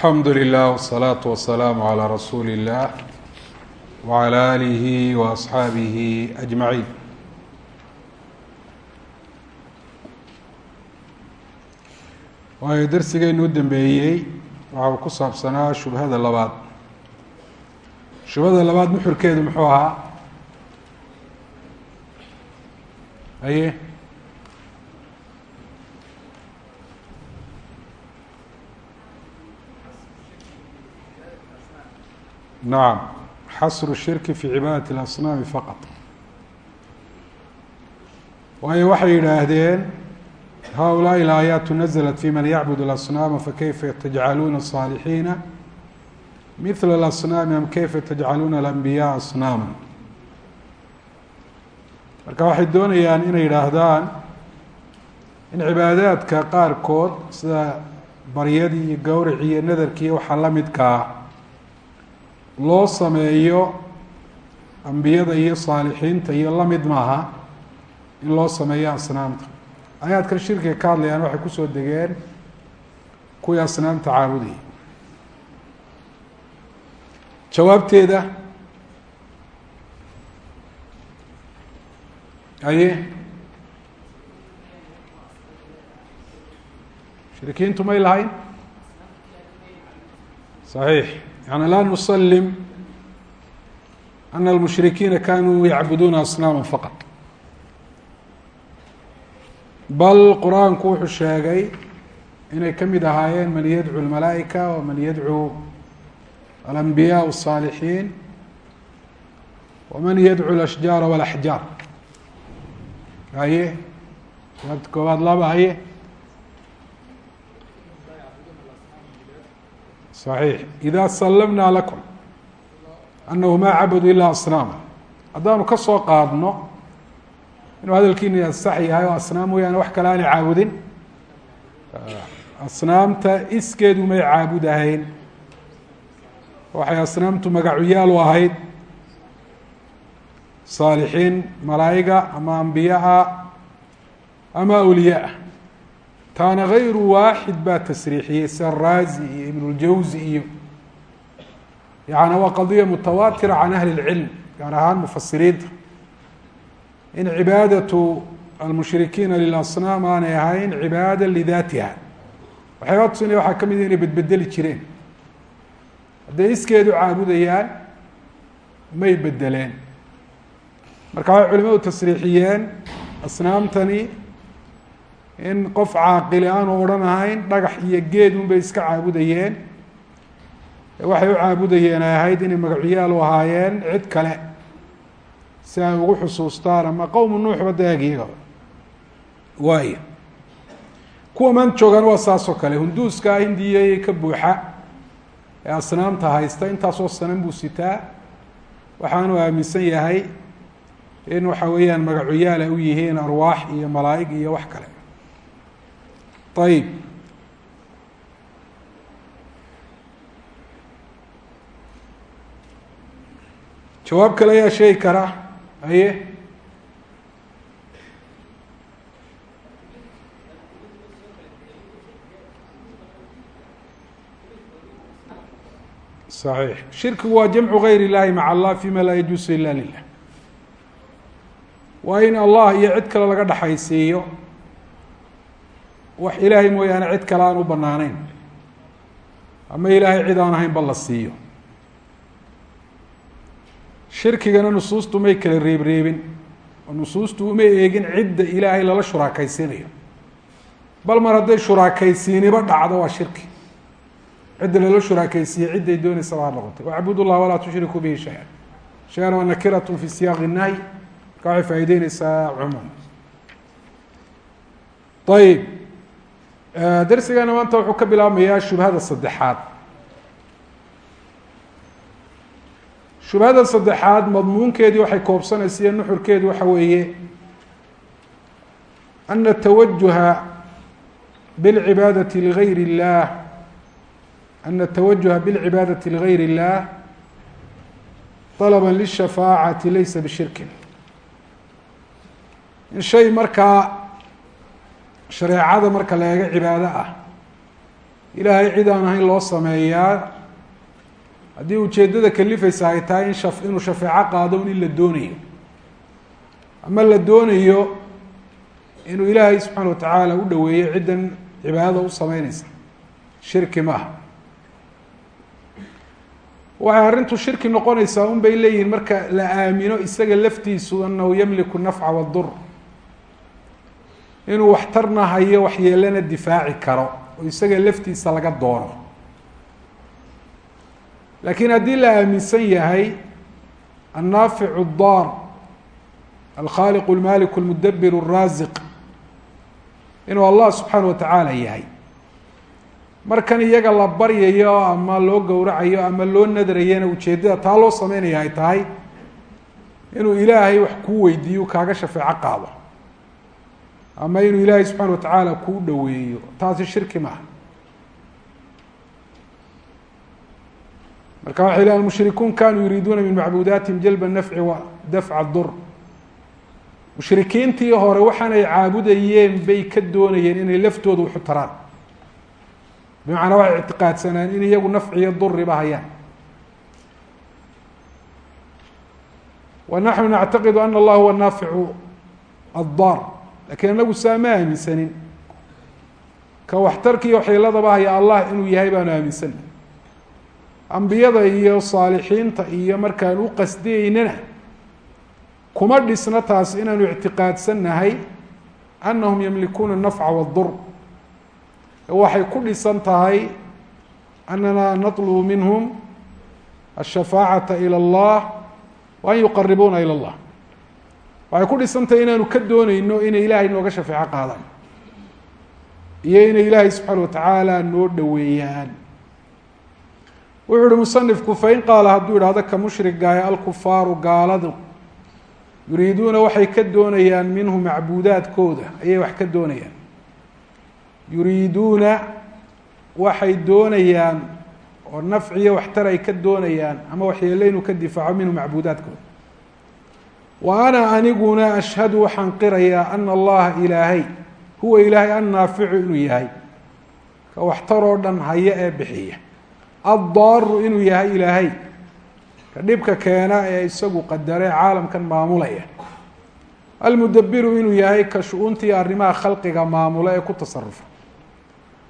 alxamdu lilah wsalaatu wasalaamu calaa rasuuli اllah wacalaa aalihi wa asxaabihi ajmaciin waayo darsigeennu u dambeeyey waxa uu ku saabsanaa shubhada labaad. Shubhada labaad muxurkeedu muxuu ahaa? Aye nacam xasru shirki fi cibaadati اlasnaami faqad waayo waxay yidhaahdeen haulaai alaayaatu naزlat fi man yacbud اlasnaama fakayfa tajcaluuna الصaalixiina mila اlasnaami am kayfa tajcaluuna alambiyaa asnaama marka waxay doonayaan inay yidhaahdaan in cibaadaadka qaarkood sida baryadii iyo gowricii iyo nadarkii waxaa la midkaa loo sameeyo ambiyada iyo saalixiinta iyo la mid maaha in loo sameeyo asnaamta. Aayaadkan shirkiga ka hadlayaan waxay ku soo degeen kuwii asnaamta caabudayay jawaabteeda aye mushrikiintu may lahayn? صaxiix yani laa nusalim ana almushrikiina kanuu yacbuduuna asnaama faqad bal qur-aanku wuxuu sheegay inay ka mid ahaayeen man yadcu اlmalaa'ika waman yadcu alambiyaa الصaalixiin waman yadcu اlashjaara wاlaxjaar aye jawaabta koowaad laba aye صaxiix ida sallamna lakum anahu ma cabaduu ilaa asnaama haddaanu ka soo qaadno inuu hadalkiina asax yahay oo asnaam mooyaane wax kale aanay caabudin asnaamta iskeedu may caabud ahayn waxay asnaamtu magacuyaal ahayd saalixiin malaa'iga ama ambiyaa ama awliyaa taana gayru waaxid baa tasriixiyey sida raazi iyo ibnuljawzi iyo yani waa qadiya mutawaatira can ahli اlcilm gaar ahaan mufasiriinta in cibaadatu almushrikiina lilasnaam aanay ahayn cibaada lidaatiha. Waxyaaba tusinaya waxaa ka mid inay bedbedeli jireen. Hadday iskeedu caabudayaan may bedeleen marka waxay culimadu tasriixiyeen asnaamtani in qof caaqili aanu odhan ahayn dhagax iyo geed un bay iska caabudayeen. Waxay u caabudayeen ay ahayd inay magacuyaal u ahaayeen cid kale. Si ay ugu xusuustaan ama qowmu nuuxba daag iyaga. Waaya kuwa maan joogaan waa saas oo kale. Hunduuska hindiya ka buuxa. Ee asnaamta haysta intaasoo sanan buu sitaa. Waxaanu aaminsan yahay in waxa weeyaan magacuyaal ay u yihiin arwaax iyo malaa'ig iyo wax kale ayib jawaab kale ayaa sheegi kara aye صaxiix shirkigu waa jamcu gayr اllahi maca allah fima laa yajuusu ila lilah waa in allah iyo cid kale laga dhexaysiiyo wax ilaahay mooyaane cid kale aan u banaaneyn ama ilaahay cid aan ahayn ba la siiyo. Shirkigana nusuustu may kala reebreebin oo nusuustu uma eegin cidda ilaahay lala shuraakaysiinayo bal mar hadday shuraakaysiiniba dhacdo waa shirki. Cidda lala shuraakaysiiye cidday dooneysaba ha noqotay. Wacbud llah walaa tushrikuu bihi shay-an. Shay-an waa nakiratun fi siyaaqi nahyi marka waxay faa'ideyneysaa cumuum. Ayib darsigana maanta wuxuu ka bilaabmayaa shubhada saddexaad shubhada saddexaad madmuunkeedii waxay koobsanaysa iyo nuxurkeedu waxa weeye ana tawajuha bilcibaadati ligayr اllah ana tawajuha bilcibaadati ligayr اllah طalba lishafaacati laysa bishirkin in shay markaa shareecada marka la eego cibaado ah. Ilaahay cid aan ahayn loo sameeyaa. Haddii ujeeddada kalifaysa ay tahay in sha inuu shafeeco qaado un in la doonayo. Ama la doonayo inuu ilaahay subxaana wa tacaala u dhoweeyo ciddan cibaadada u sameyneysa shirki maaha waxay arrintu shirki noqonaysaa un bay leeyihiin marka la aamino isaga laftiisu anahu yamliku nafca wadur inuu waxtarna hayo waxyeelana difaaci karo oo isaga laftiisa laga doono laakiin haddii la aaminsan yahay annaaficu daar alkhaaliqu lmaliku lmudabir الraasiq inuu allah subxaana wa tacaala yahay. Markan iyaga la baryayo ama loo gowracayo ama loo nadrayana ujeeddada taa loo sameynaya ay tahay inuu ilaahay wax kuu weydiiyo kaaga shafeeco qaado ama inuu ilaahay subxaana wa tacaala kuu dhoweeyo taasi shirki maaha marka waxay leh almushrikuun kanuu yuriiduuna min macbuudaatihim jalba nafci wa dafca dur. Mushrikiintii hore waxaanay caabudayeen bay ka doonayeen inay laftooda waxu taraan. Bimacnaa waxay ictiqaadsanaan in iyagu nafciyo duriba hayaan. Wa naxnu nactaqidu ana allah huwa naaficu addaar lakiin anagu saa ma aaminsanin ka waxtarka iyo xiiladaba haya allah inuu yahay baanu aaminsanay ambiyada iyo saalixiinta iyo markaan u qasdiyeynana kuma dhisna taas inaanu ictiqaadsannahay annahum yamlikuuna anafca wadur waxay ku dhisan tahay annana natlubu minhum ashafaacata ila allah wa an yuqaribuuna ila allah waxay ku dhisan tahay inaanu ka dooneyno inay ilaahay nooga shafeeco qaadaan iyo inay ilaahay subxaana watacaala noo dhoweeyaan. Wuxuu uhi musanifku fain qaala hadduu idhahdo ka mushrigaayo alkufaaru gaaladu yuriiduuna waxay ka doonayaan minhu macbuudaadkooda ayay wax ka doonayaan. Yuriiduuna waxay doonayaan oo nafciyo waxtar ay ka doonayaan ama waxyeele inuu ka difaaco minhu macbuudaadkooda wa ana aniguna ashhadu waxaan qirayaa ana allaha ilaahay huwa ilaahay annaaficu inuu yahay. Ka waxtar oo dhan haya ee bixiya. Addaaru inuu yahay ilaahay. Ka dhibka keena ee isagu qadaree caalamkan maamulaya. Almudabiru inuu yahay ka shu-uuntii arrimaha khalqiga maamula ee ku tasarufa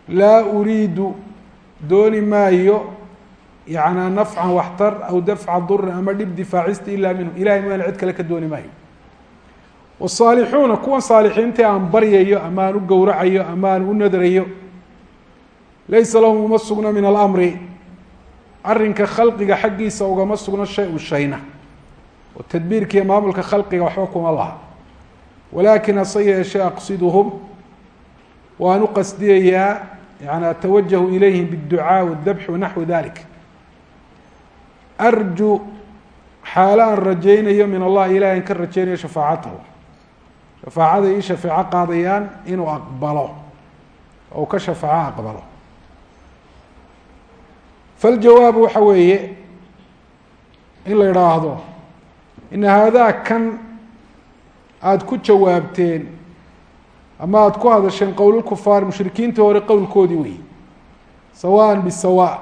laa uriidu dooni maayo yacnaa nafcan waxtar aw dafca durin ama dhib difaacista ilaa minhu. Ilahay mooyaane cid kale ka dooni maayo. Wasaalixuuna kuwan saalixiintii aan baryayo ama aan u gowracayo ama u nadrayo laysa lahum uma sugno min alamri. Arrinka khalqiga xaggiisa ugama sugno shay u shayna. Oo tadbiirka iyo maamulka khalqiga waxba kuma laha. Walaakin hase yeeshee aqsiduhum waan u qasdiyayaa yani atawajahu ilayhim bاdducaa wاdabx wanaxwi dalik arju xaalo aan rajaynayo min allahi ilahi an ka rajaynayo shafaacatahu shafaacada ii shafeeco qaadayaan inuu aqbalo ou ka shafaaco aqbalo. Faljawaabu waxa weeye in la idhaahdo ina haadaa kan aada ku jawaabteen ama aada ku hadasheen qowlulkufaar mushrikiintii hore qowlkoodii wey sawaan bisawa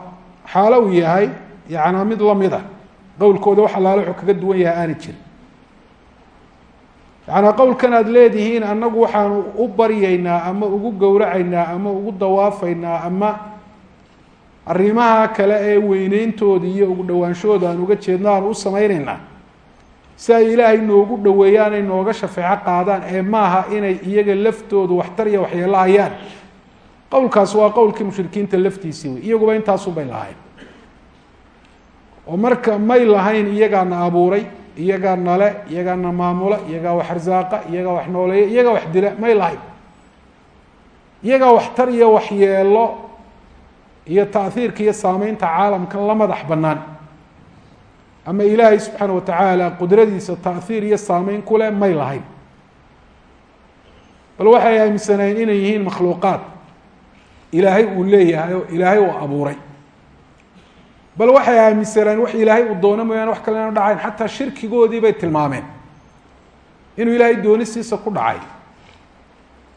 xaalo uu yahay yacnaa mid lamida qowlkooda wax allaale wuxuu kaga duwan yahay aana jirin. Yacnaa qowlkan aada leedihiin annagu waxaanu u baryaynaa ama ugu gowracaynaa ama ugu dawaafaynaa ama arrimaha kale ee weyneyntooda iyo ugu dhowaanshahooda aan uga jeedno aanu u samayneynaa si ay ilaahay noogu dhoweeyaan ay nooga shafeeco qaadaan ee maaha inay iyaga laftoodu waxtar iyo waxyeelo hayaan. Qowlkaas waa qowlkii mushrikiinta laftiisii wey. Iyaguba intaasun bay lahayn oo marka may lahayn iyagaana abuuray iyagaa nale iyagaana maamula iyagaa wax arsaaqa iyagaa wax nooleeya iyagaa wax dila may lahayn. Iyagaa waxtar iyo waxyeelo iyo taahiirka iyo saameynta caalamkan la madax bannaan. Ama ilaahay subxaana wa tacaala qudradiisa taahiir iyo saameyn ku leh may lahayn. Bal waxay aaminsanayn inay yihiin makhluuqaad. Ilaahay uu leeyahay oo ilaahay uu abuuray bal waxay aaminsaneen wax ilaahay uu doono mooyaane wax kale inaanu dhacayn xataa shirkigoodii bay tilmaameen. Inuu ilaahay doonistiisa ku dhacay.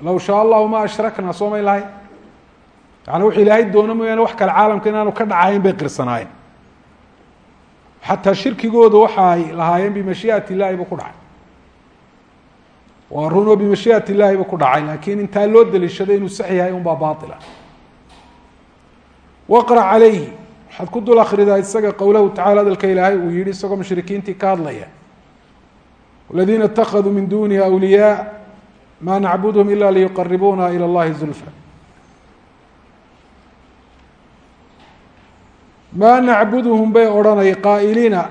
Low shaa allahu ma ashrakna soo may lahayn yaani wuxuu ilaahay doono mooyaane wax kale caalamka inaanu ka dhacayn bay qirsanaayeen. Xataa shirkigooda waxa ay lahaayeen bimashiiati illahi buu ku dhacay. Waa run oo illahi buu ku dhacay laakiin intaa loo daliishaday inuu sax yahay un baa baila waqra calayhi waxaad ku dul akridaa isaga qowlahu tacala hadalka ilaahay uu yihi isagoo mushrikiintii ka hadlaya aladiina اtakaduu min dunihi awliyaa ma nacbudhm ila liyuqaribuna ilى اllahi zulfa ma nacbudhum bay odhanay qaa'iliina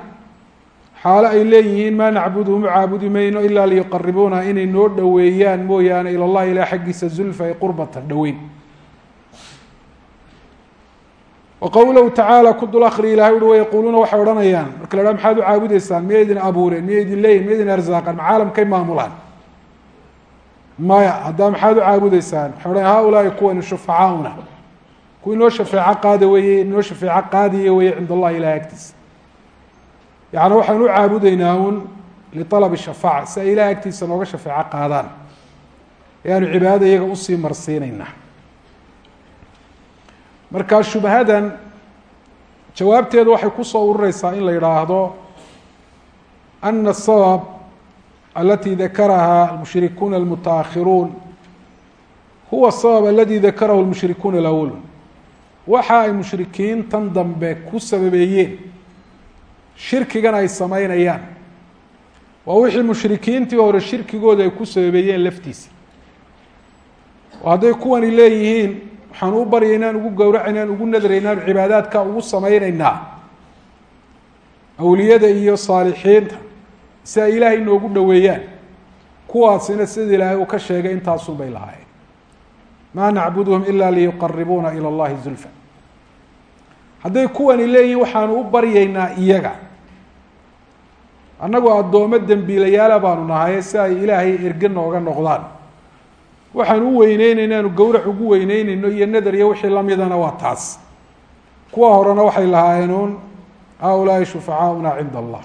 xaalo ay leeyihiin ma nacbudhum caabudi mayno ilaa liyuqaribuuna inay noo dhoweeyaan mooyaane ilى اllahi ilah xaggiisa zulfa ay qurbatan dhoweyn waqowlahu tacaala ku dul akri ilahay uhi wayaquuluuna waxay odhanayaan. Marka la haha maxaad u caabudeysaan miyay idin abuureen miyay idin leeyihiin miyay idin arsaaqan ma caalamkay maamulaan. Maya haddaa maxaad u caabudeysaan waxay odhanayan ha ulaai kuwani shufacaauna. Kuwii noo shafeeco qaada weye noo shafeeco qaadiya weye cinda allahi ilahay agtiisa yacni waxaan u caabudeynaa un lialabi shafaaca si ay ilahay agtiisa nooga shafeeco qaadaan. Ayaanu cibaadada iyaga u sii marsiinaynaa marka shubhadan jawaabteedu waxay kusoo urureysaa in la yidhaahdo ana الsabab alati dakaraha almushrikuuna almutaakhiruun huwa الsabab aladi dakarahu lmushrikuuna alawalun waxa ay mushrikiintan dambe ku sababeeyeen shirkigan ay sameynayaan waa wixii mushrikiintii hore shirkigooda ay ku sababeeyeen laftiisa oo hadday kuwani leeyihiin waxaan u baryaynaan ugu gowracaynaan ugu nadraynaan cibaadaadka ugu sameyneynaa awliyada iyo saalixiinta si ay ilaahay noogu dhoweeyaan kuwaasina sida ilaahay uu ka sheegay intaasun bay lahaayeen. Maa nacbudhum ila liyuqaribuuna ilى اllahi zulfa. Hadday kuwani leeyihiin waxaanu u baryaynaa iyaga. Annagoo addoomo dembiilayaala baanu nahaye si ay ilaahay erge nooga noqdaan waxaan u weyneynayna anu gowrac ugu weyneyneyno iyo nadar iyo wixii lamidana waa taas. Kuwa horena waxay lahaayeenuun haulaai shufacaauna cinda allah.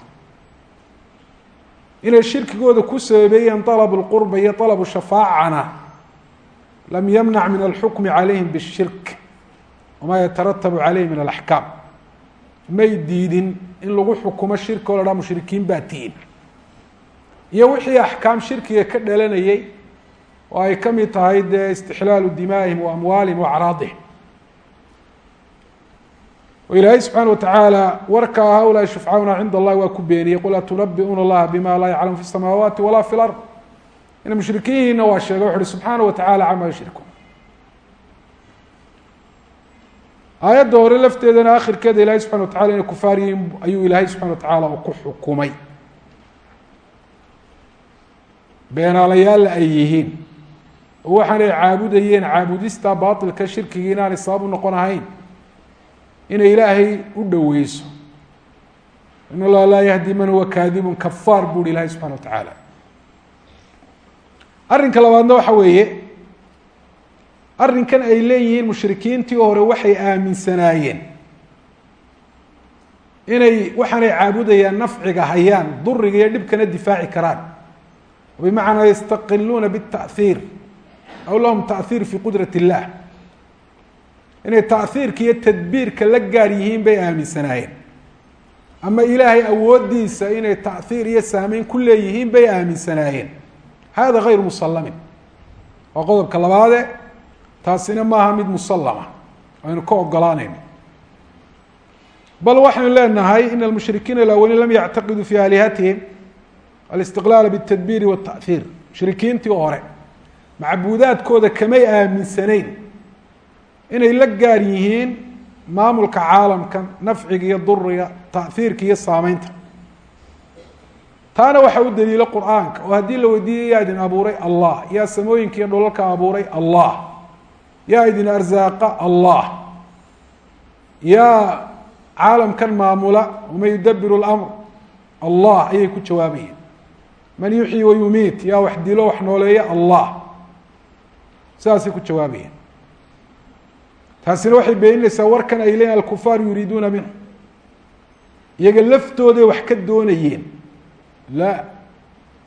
Inay shirkigooda ku sababeeyeen alabu lqurba iyo alabu shafaacana lam yamnac min alxukmi calayhim bishirk wamaa yataratabu caleyh min alaxkaam. May diidin in lagu xukumo shirki o la dhaa mushrikiin baa tihin iyo wixii axkaam shirkiga ka dhalanayay oo ay ka mid tahay dee istixlaalu dimaa'ihim wa amwaalihim wa acraadihim. Oo ilaahay subxaana watacaala warkaa haulaa shufcauna cinda allahi waa ku beeniyey qul atunabi'uuna allaha bima laa yaclamu fi samaawaati walaa fi lard ina mushrikiinna waa sheegay wuxu uhi subxaana wa tacala cama yushrikuun aayadda hore lafteedana akhirkeeda ilahay subxana wa tacala inay kufaar yihiin ayuu ilaahay subxana wa tacaala u ku xukumay. Beenaalayaalla ay yihiin waxaanay caabudayeen caabudista bailka shirkiga inaanay sabab u noqon ahayn. Inay ilaahay u dhoweyso. In allaha laa yahdi man huwa kaadibun kafaar buuhi ilaahay subxana wa tacaala. Arrinka labaadna waxa weeye arrinkan ay leeyihiin mushrikiintii hore waxay aaminsanaayeen. Inay waxaanay caabudayaan nafciga hayaan duriga iyo dhibkana difaaci karaan. Bimacnaa yastaqiluuna bitaأhiir aw lahum taأhiir fi qudrat الlah inay taأhiirka iyo tadbiirka la gaar yihiin bay aaminsanaayeen ama ilaahay awoodiisa inay taأhiir iyo saameyn ku leeyihiin bay aaminsanaayeen hada غayr musalamin waa qodobka labaade taasina maaha mid musalama aynu ka ogolaanayno bal waxaynu leenahay in almushrikiina alawaliin lam yactaqiduu fi aalihatihim alistiqlaala bاtadbiiri wالtaأhiir mushrikiintii hore macbuudaadkooda kamay aaminsanayn. Inay la gaar yihiin maamulka caalamka nafciga iyo duriga taأhiirka iyo saameynta taana waxaa u daliilo qur'aanka oo haddii la weydiiyo yaa idin abuuray allah yaa samooyinka iyo dholalka abuuray allah yaa idin arsaaqa allah yaa caalamkan maamula waman yudabiru اlamr allah ayay ku jawaabayeen man yuxyi wayumiit yaa wax dilo wax nooleeya allah sidaasay ku jawaabayeen taasina waxay beeninaysaa warkan ay leeyiin alkufaar yuriiduuna minhu. Iyaga laftooday wax ka doonayeen. La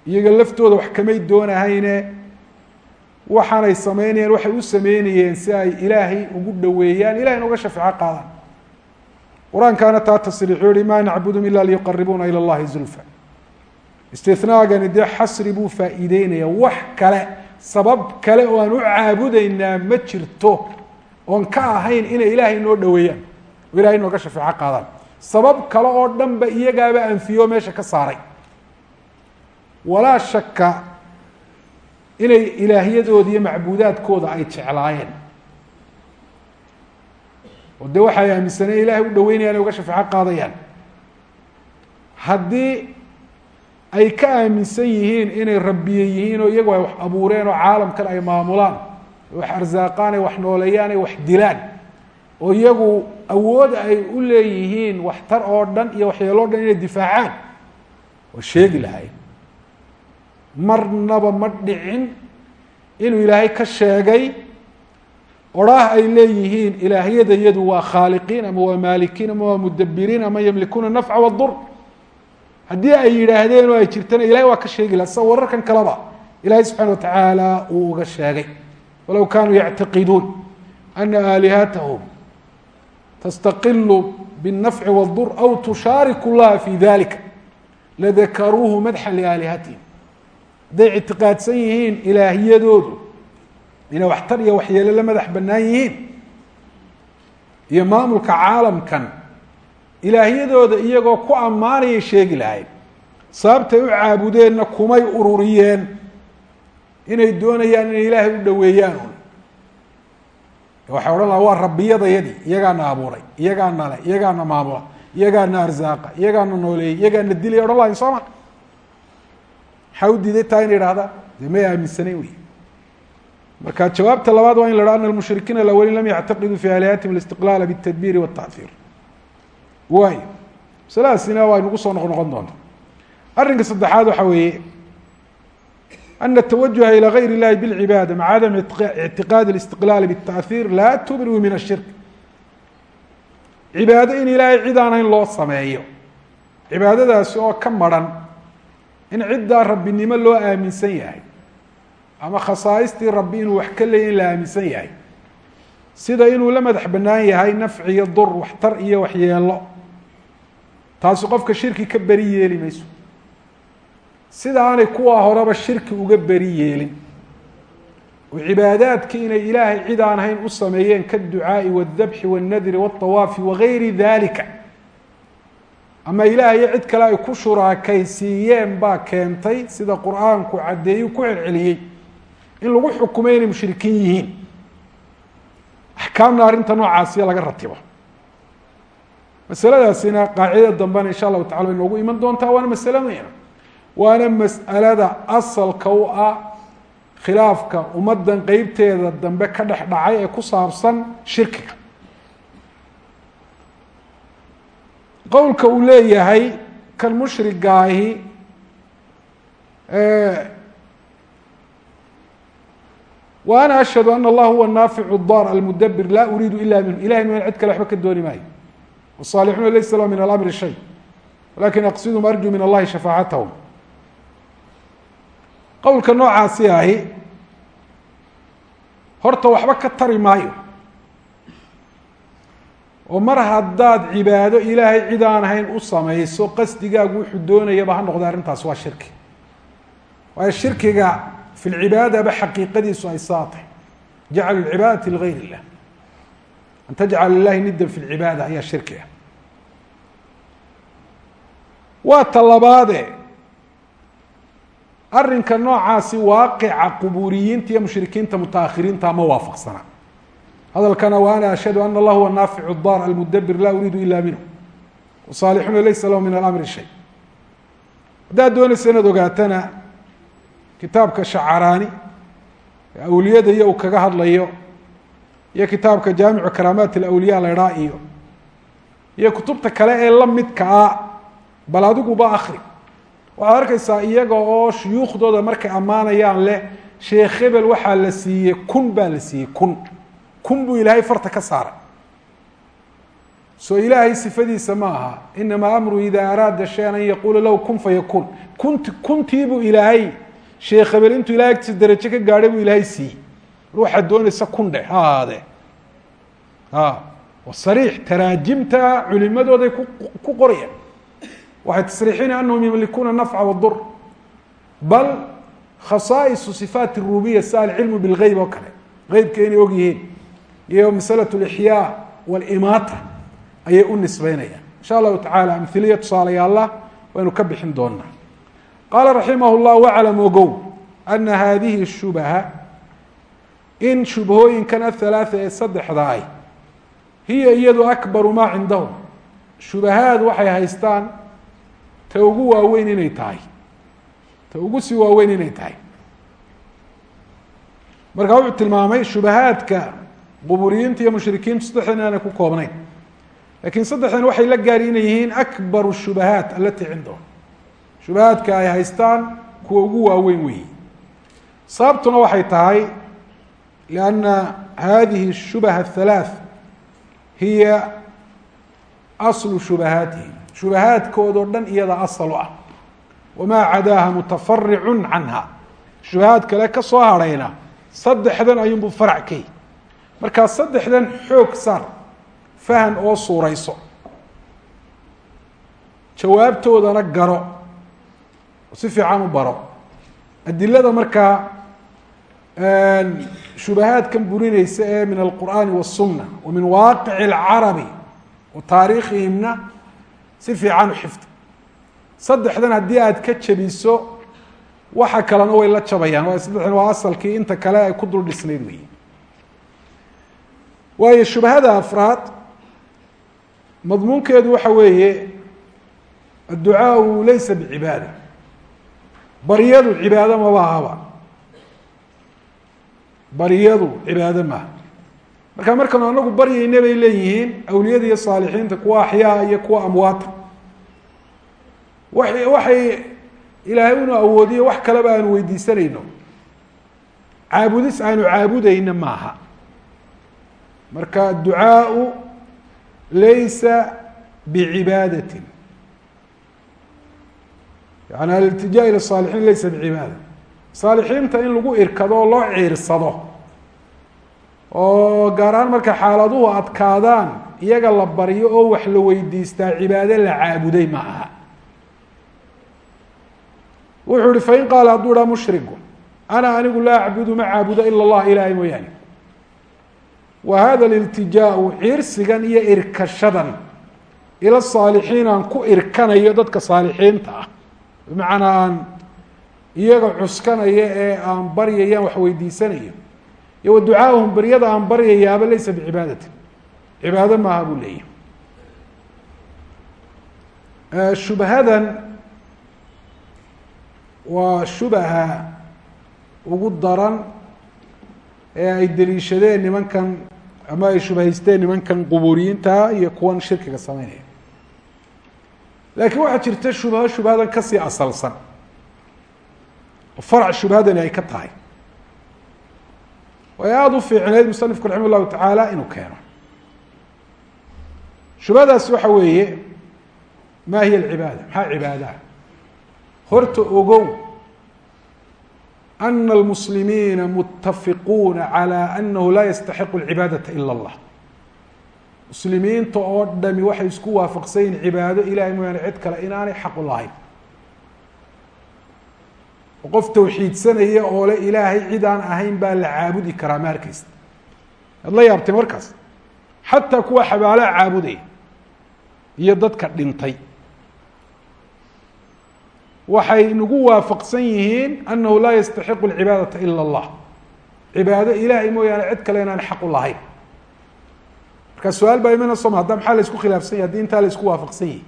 iyaga laftooda wax kamay doonahayne. Waxaanay sameynayeen waxay u sameynayeen si ay ilaahay ugu dhoweeyaan ilahayna uga shafeeco qaadaan qur'aankaana taa tasriixuu yihi maa nacbudum ila liyuqaribuuna ila llahi zulfa. Istinaagani dee xasri buu faa'iideynaya wax kale sabab kale oo aan u caabudaynaa ma jirto oon ka ahayn inay ilaahay noo dhoweeyaan oo ilahay nooga shafeeco qaadaan. Sabab kale oo dhan ba iyagaaba anfiyo meesha ka saaray. Walaa shaka inay ilaahiyadooda iyo macbuudaadkooda ay jeclaayeen. Oo dee waxay aaminsaneen ilahay u dhaweynayaan ay uga shafeeco qaadayaan. Haddii ay ka aaminsan yihiin inay rabbiye yihiin oo iyagu ay wax abuureen oo caalamkan ay maamulaan wax arsaaqaan ay wax nooleeyaan ay wax dilaan oo iyagu awood ay u leeyihiin waxtar oo dhan iyo waxyeelo dhan inay difaacaan. Waa sheegi lahayn marnaba ma dhicin inuu ilaahay ka sheegay oraah ay leeyihiin ilaahyada yadu waa khaaliqiin ama waa maalikiin ama waa mudabiriin ama yamlikuuna nafca wadur haddii ay yidhaahdeen oo ay jirtana ilahay waa ka sheegi laha sida wararkan kaleba ilahay subxana watacaala uu uga sheegay walow kaanuu yactaqiduun ana aalihatahum tastaqilu bالnafci wالdur aw tushaariku llaha fi dalika ladakaruuhu madxan liaalihatihim hadday ictiqaadsan yihiin ilaahiyadoodu inay waxtar iyo waxyeelo la madax bannaan yihiin iyo maamulka caalamkan ilaahyadooda iyagoo ku ammaanayay sheegi lahayd sababtay u caabudeenna kumay ururiyeen inay doonayaan inay ilaahay u dhoweeyaan un waxay odhan laha waa rabbiyadayadii iyagaana abuuray iyagaana le iyagaana maamula iyagaana arsaaqa iyagaana nooleeyey iyagaana dilay odhan lahayn soo ma maxaa u diiday taa ina idhahdaa dee may aaminsanayn wey marka jawaabta labaad waa in la ha ana almushrikiina alawaliin lam yactaqiduu fi aalihatihim alistiqlaala bاtadbiiri wالtaأhiir waayo masaladaasina waa inugu soo noq noqon doonta arrinka saddexaad waxa weeye ana التawajuha ilى gayr اllahi bاlcibaada maca cadam اctiqaadi اlistiqlaali bالtaأhiir laa tubriu min الshirk cibaado in ilaahay cid aan hayn loo sameeyo cibaadadaasi oo ka maran in ciddaa rabbinimo loo aaminsan yahay ama khasaaistii rabbi inuu wax ka leeyay in la aaminsan yahay sida inuu la madax bannaan yahay nafci iyo dur waxtar iyo waxyeelo taasi qofka shirki ka beri yeeli mayso sida aanay kuwaa horeba shirki uga beri yeelin oo cibaadaadki inay ilaahay cid aan hayn u sameeyeen kaducaa'i waاdabxi waاnadri waاطawaafi wagayri dalika ama ilaahayo cid kale ay ku shuraakaysiiyeen baa keentay sida qur-aanku caddeeyu ku celceliyey in lagu xukumay inay mushrikiin yihiin axkaamna arrinta noocaasiya laga ratibo masaladaasina qaacidada dambena insha allahu tacala way noogu iman doontaa waana masale muhima waana mas'alada asalka u ah khilaafka ummaddan qeybteeda dambe ka dhex dhacay ee ku saabsan shirkiga. Qowlka uu leeyahay kan mushrigaahi wa ana ashhadu ana allah huwa naaficu dar almudabir laa uriidu ila minhu. Ilahay mooyan cid kale waxba ka dooni maayo wالصaalixuuna laysa lahu min alamri shay walakin aqsidum arju min allahi shafaacatahum qowlka noocaasi ahi horta waxba ka tari maayo oo mar haddaad cibaado ilaahay cid aan ahayn u samayso qasdigaagu wuxuu doonayaba ha noqda arrintaas waa shirki waayo shirkiga fi lcibaadaba xaqiiqadiisu ay saatay jaclu lcibaadati ligayr illah an tajcala lilahi niddan fi lcibaada ayaa shirkiga waa ta labaade arrinka noocaasi waaqica qubuuriyiinta iyo mushrikiinta mutaakhiriinta ma waafaqsana hadalkana wa ana ashhadu ana allah huwa naaficu dar almudabir laa uriidu ila minhu wasaalixuuna laysa lahu min alamri shay haddaad doonaysa inaad ogaatana kitaabka shacaraani awliyada iyo uu kaga hadlayo iyo kitaabka jaamicu karaamaat alawliya la idhaa iyo iyo kutubta kale ee la midka ah bal adiguba akri waxaad arkaysaa iyaga oo shuyuukhdooda markay ammaanayaan leh sheekh hebel waxaa la siiyey kun baa la siiyey kun. Kun buu ilaahay farta ka saaray. Soo ilaahay sifadiisa ma aha. Inamaa amru ida araada shayan an yaquula lahu kun fayakun. Kunt kuntiibuu ilaahay sheekh hebel intuu ilahay agtiisa darajo ka gaadhay buu ilaahay siiyey ruuxa doonaysa kundhe ha ahaadee sariix taraajimta culimadooday ku qorayaan waxay tasriixina anahum yamlikuuna nafca wadur bal khasaa'isu sifaat rubiya si alcilmu bilgeyb oo kale. Geybka inay og yihiin. Iyo masalat lixyaa walimaata ayay u nisbeynayaan insha allahu tacala amhiliya tusaalayaalla waynu ka bixin doonaa. Qaala raximah llah waclam ogow ana hadihi shubaha in shubhooyinkan athalaatha ee saddexda ay hiya iyadu akbaru maa cindahum. Shubahaad waxay haystaan ta ugu waaweyn inay tahay. Ta ugu sii waaweyn inay tahay. Marka wuxuu tilmaamay shubahaadka quburiyiinta iyo mushrikiintu saddexdan inaanay ku koobnayn. Lakiin saddexdan waxay la gaari inay yihiin akbaru shubahaat alati cindahum shubahaadka ay haystaan kuwa ugu waaweyn weeyi. Sababtuna waxay tahay lianna hadihi shubaha ahalaath hiya aslu shubahaatihim shubahaadkoodao dhan iyada asal u ah wamaa cadaaha mutafaricun canha shubahaad kale ka soo hadhayna saddexdan ayuunbuu farac kay markaa saddexdan xoog saar fahan oo suurayso jawaabtoodana garo si fiican u baro adilada markaa shubahaadkan burineysa ee min alqur'aani waالsuna wa min waaqici اlcarabi wa taariikhihimna si fiican u xifdi saddexdan haddii aad ka jabiso waxa kalena way la jabayaan waayo saddexdan waa asalkii inta kale ay ku dul dhisnayd weyi waayo shubahada afraad madmuunkeedu waxa weeye adducaau laysa bicibaada baryadu cibaado maba ahaba baryadu cibaado maaha. Marka markanu anagu baryayna bay leeyihiin awliyada iyo saalixiinta kuwa axyaa iyo kuwa amwaata wa waxay ilaahay unu awoodiyo wax kaleba aanu weydiisanayno. Caabudis aanu caabudayna maaha. Marka adducaau laysa bicibaadatin. Yani aliltijaa ila saalixiin laysa bicibaada saalixiinta in lagu irkado oo loo ciirsado oo gaar ahaan marka xaaladuhu adkaadaan iyaga la baryo oo wax la weydiistaa cibaado la caabuday ma aha. Wuxuu ihi fain qaala hadduu idhaa mushrigu ana anigu laa acbudu ma caabudo ila allah ilaahay mooyaane. Wa hada aliltijaau ciirsigan iyo irkashadan ila saalixiin aan ku irkanayo dadka saalixiinta ah. Bimacnaa aan iyaga cuskanayo ee aan baryayaan wax weydiisanayo iyo wa ducaahum baryada aan baryayaaba laysa bicibaadatin cibaado maaha buu leeyahy shubahadan waa shubaha ugu daran ee ay deliishadeen nimankan ama ay shubahaysteen nimankan quburiyiinta iyo kuwan shirkiga sameynaya. Laakiin waxaa jirta shubaho shubahadan ka sii asalsan farac shubahadani ay ka tahay. Way aada u fiicneyd musanifku raxima tacaala inuu keeno. Shubahadaasi waxa weeye ma hiya alcibaada? Maxaa cibaadaha horta ogow ana almuslimiina mutafiquuna calى anahu laa yastaxiqu alcibaadata ila اllah muslimiinta oo dhami waxay isku waafaqsan yihiin cibaado ilahay mooyaane cid kale inaanay xaqu lahayn qof tawxiidsanaya oo le ilaahay cid aan ahayn baa la caabudi karaa ma arkeysa ad la yaabteen markaas. Xataa kuwa xabaalaha caabudaya iyo dadka dhintay. Waxay nagu waafaqsan yihiin anahu laa yastaxiqu alcibaadata ila اllah cibaado ilaahay mooyaane cid kale inaan xaq u lahayn. Marka su'aal baa imana soma hadda maxaa la isku khilaafsan yahy haddii intaa la isku waafaqsan yahi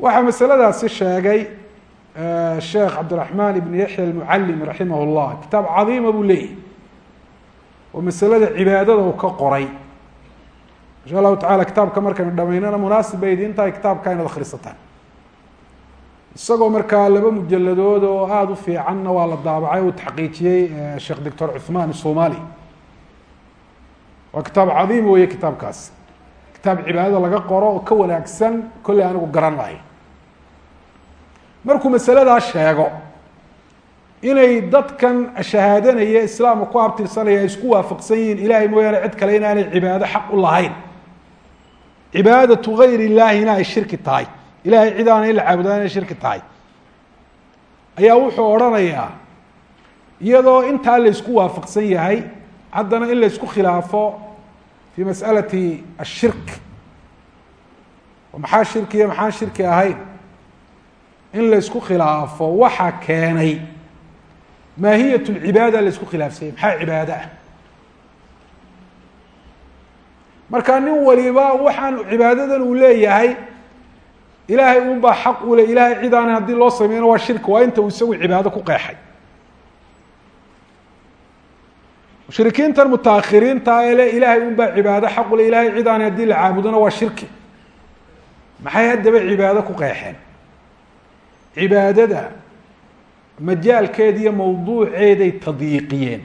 waxaa masaladaasi sheegay sheekh cabdiraxmaan ibn yaxya almucalim raximah اllah kitaab cadiima buu leeyahy oo masalada cibaadada uu ka qoray. Insha allahu tacala kitaabka markaynu dhamaynana munaasib bay idin tahay kitaabka inaad akhrisataan isagoo markaa laba mujaladood oo aada u fiicanna waa la daabacay uu taxqiijiyey sheekh doctor cuثmaan somali waa kitaab cadiim weeye kitaabkaas. Kitaab cibaadada laga qoro oo ka wanaagsan kolley anigu garan markuu masaladaa sheego inay dadkan shahaadanaya islaamka ku abtirsanaya isku waafaqsan yihiin ilahay mooyaane cid kale inaanay cibaado xaq u lahayn. Cibaadatu gayr illaahina ay shirki tahay. Ilahay cid aana in la caabudaa inay shirki tahay. Ayaa wuxuu odhanayaa iyadoo intaa la isku waafaqsan yahay haddana in la isku khilaafo fi mas'alati ashirk maxaa shirki iyo maxaan shirki ahayn in la isku khilaafo waxa keenay maahiyat lcibaada la isku khilaafsanya maxaa cibaado ah marka nin waliba waxaan cibaadadan uu leeyahay ilaahay un baa xaq u le ilahay cid aanan haddii loo sameeyna waa shirki waa inta uu isagu cibaado ku qeexay. Mushrikiintan mutaahiriinta ee le ilaahay un baa cibaado xaq u le ilahay cid aanan haddii la caabudona waa shirki maxay haddaba cibaado ku qeexeen cibaadada majaalkeeda iyo mawduuceeday tadyiiqiyeen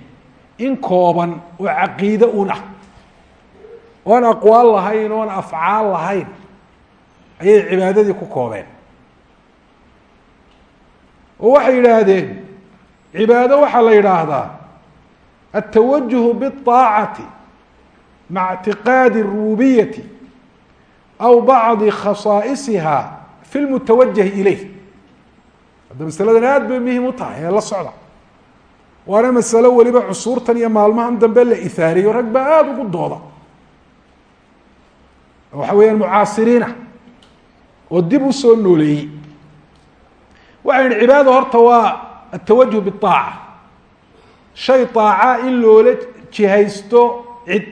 in kooban oo caqiide un ah oon aqwaal lahayn oon afcaal lahayn ayay cibaadadii ku koobeen oo waxay yidhaahdeen cibaado waxaa la yidhaahdaa altawajuhu biاطaacati maca اctiqaadi الrububiyati aw bacdi khasaa'isiha fi lmutawajah ilayh hadda masaladan aad bay muhiim u tahay ee la socda. Waana masalo weliba cusuurtan iyo maalmahan dambe la ihaariyo rag baa aada ugu dooda. Waxa weeyaan mucaasiriina oo dib u soo nooleeyey. Waxay yihi cibaada horta waa atawajuh biaaca shay aaca in loola jihaysto cid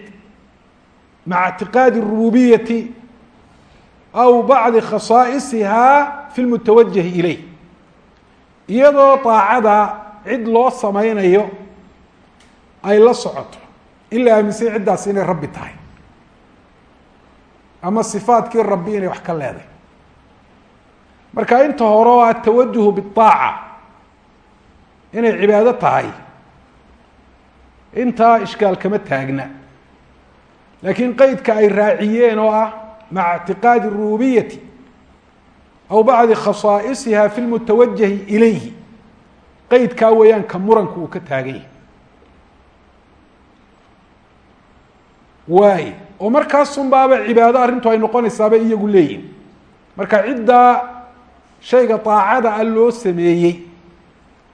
maca ictiqaadi الrububiyati aw bacdi khasaa'isiha fi lmutawajah ilayh iyadoo daacada cid loo sameynayo ay la socoto. In la aaminsay ciddaasi inay rabbi tahay. Ama sifaadkii rabbi inay wax ka leeday marka inta hore oo atawajuhu biaaca inay cibaado tahay. Intaa ishkaal kama taagna. Laakiin qeydka ay raaciyeen oo ah maca ictiqaadi الrububiyati aw bacdi khasaa'isiha fi lmutawajahi ilayhi. Qeydkaa weeyaan ka muranku uu ka taagan yahay waay oo markaasun baaba cibaado arrintu ay noqonaysaaba iyagu leeyihiin marka ciddaa shayga daacada a loo sameeyey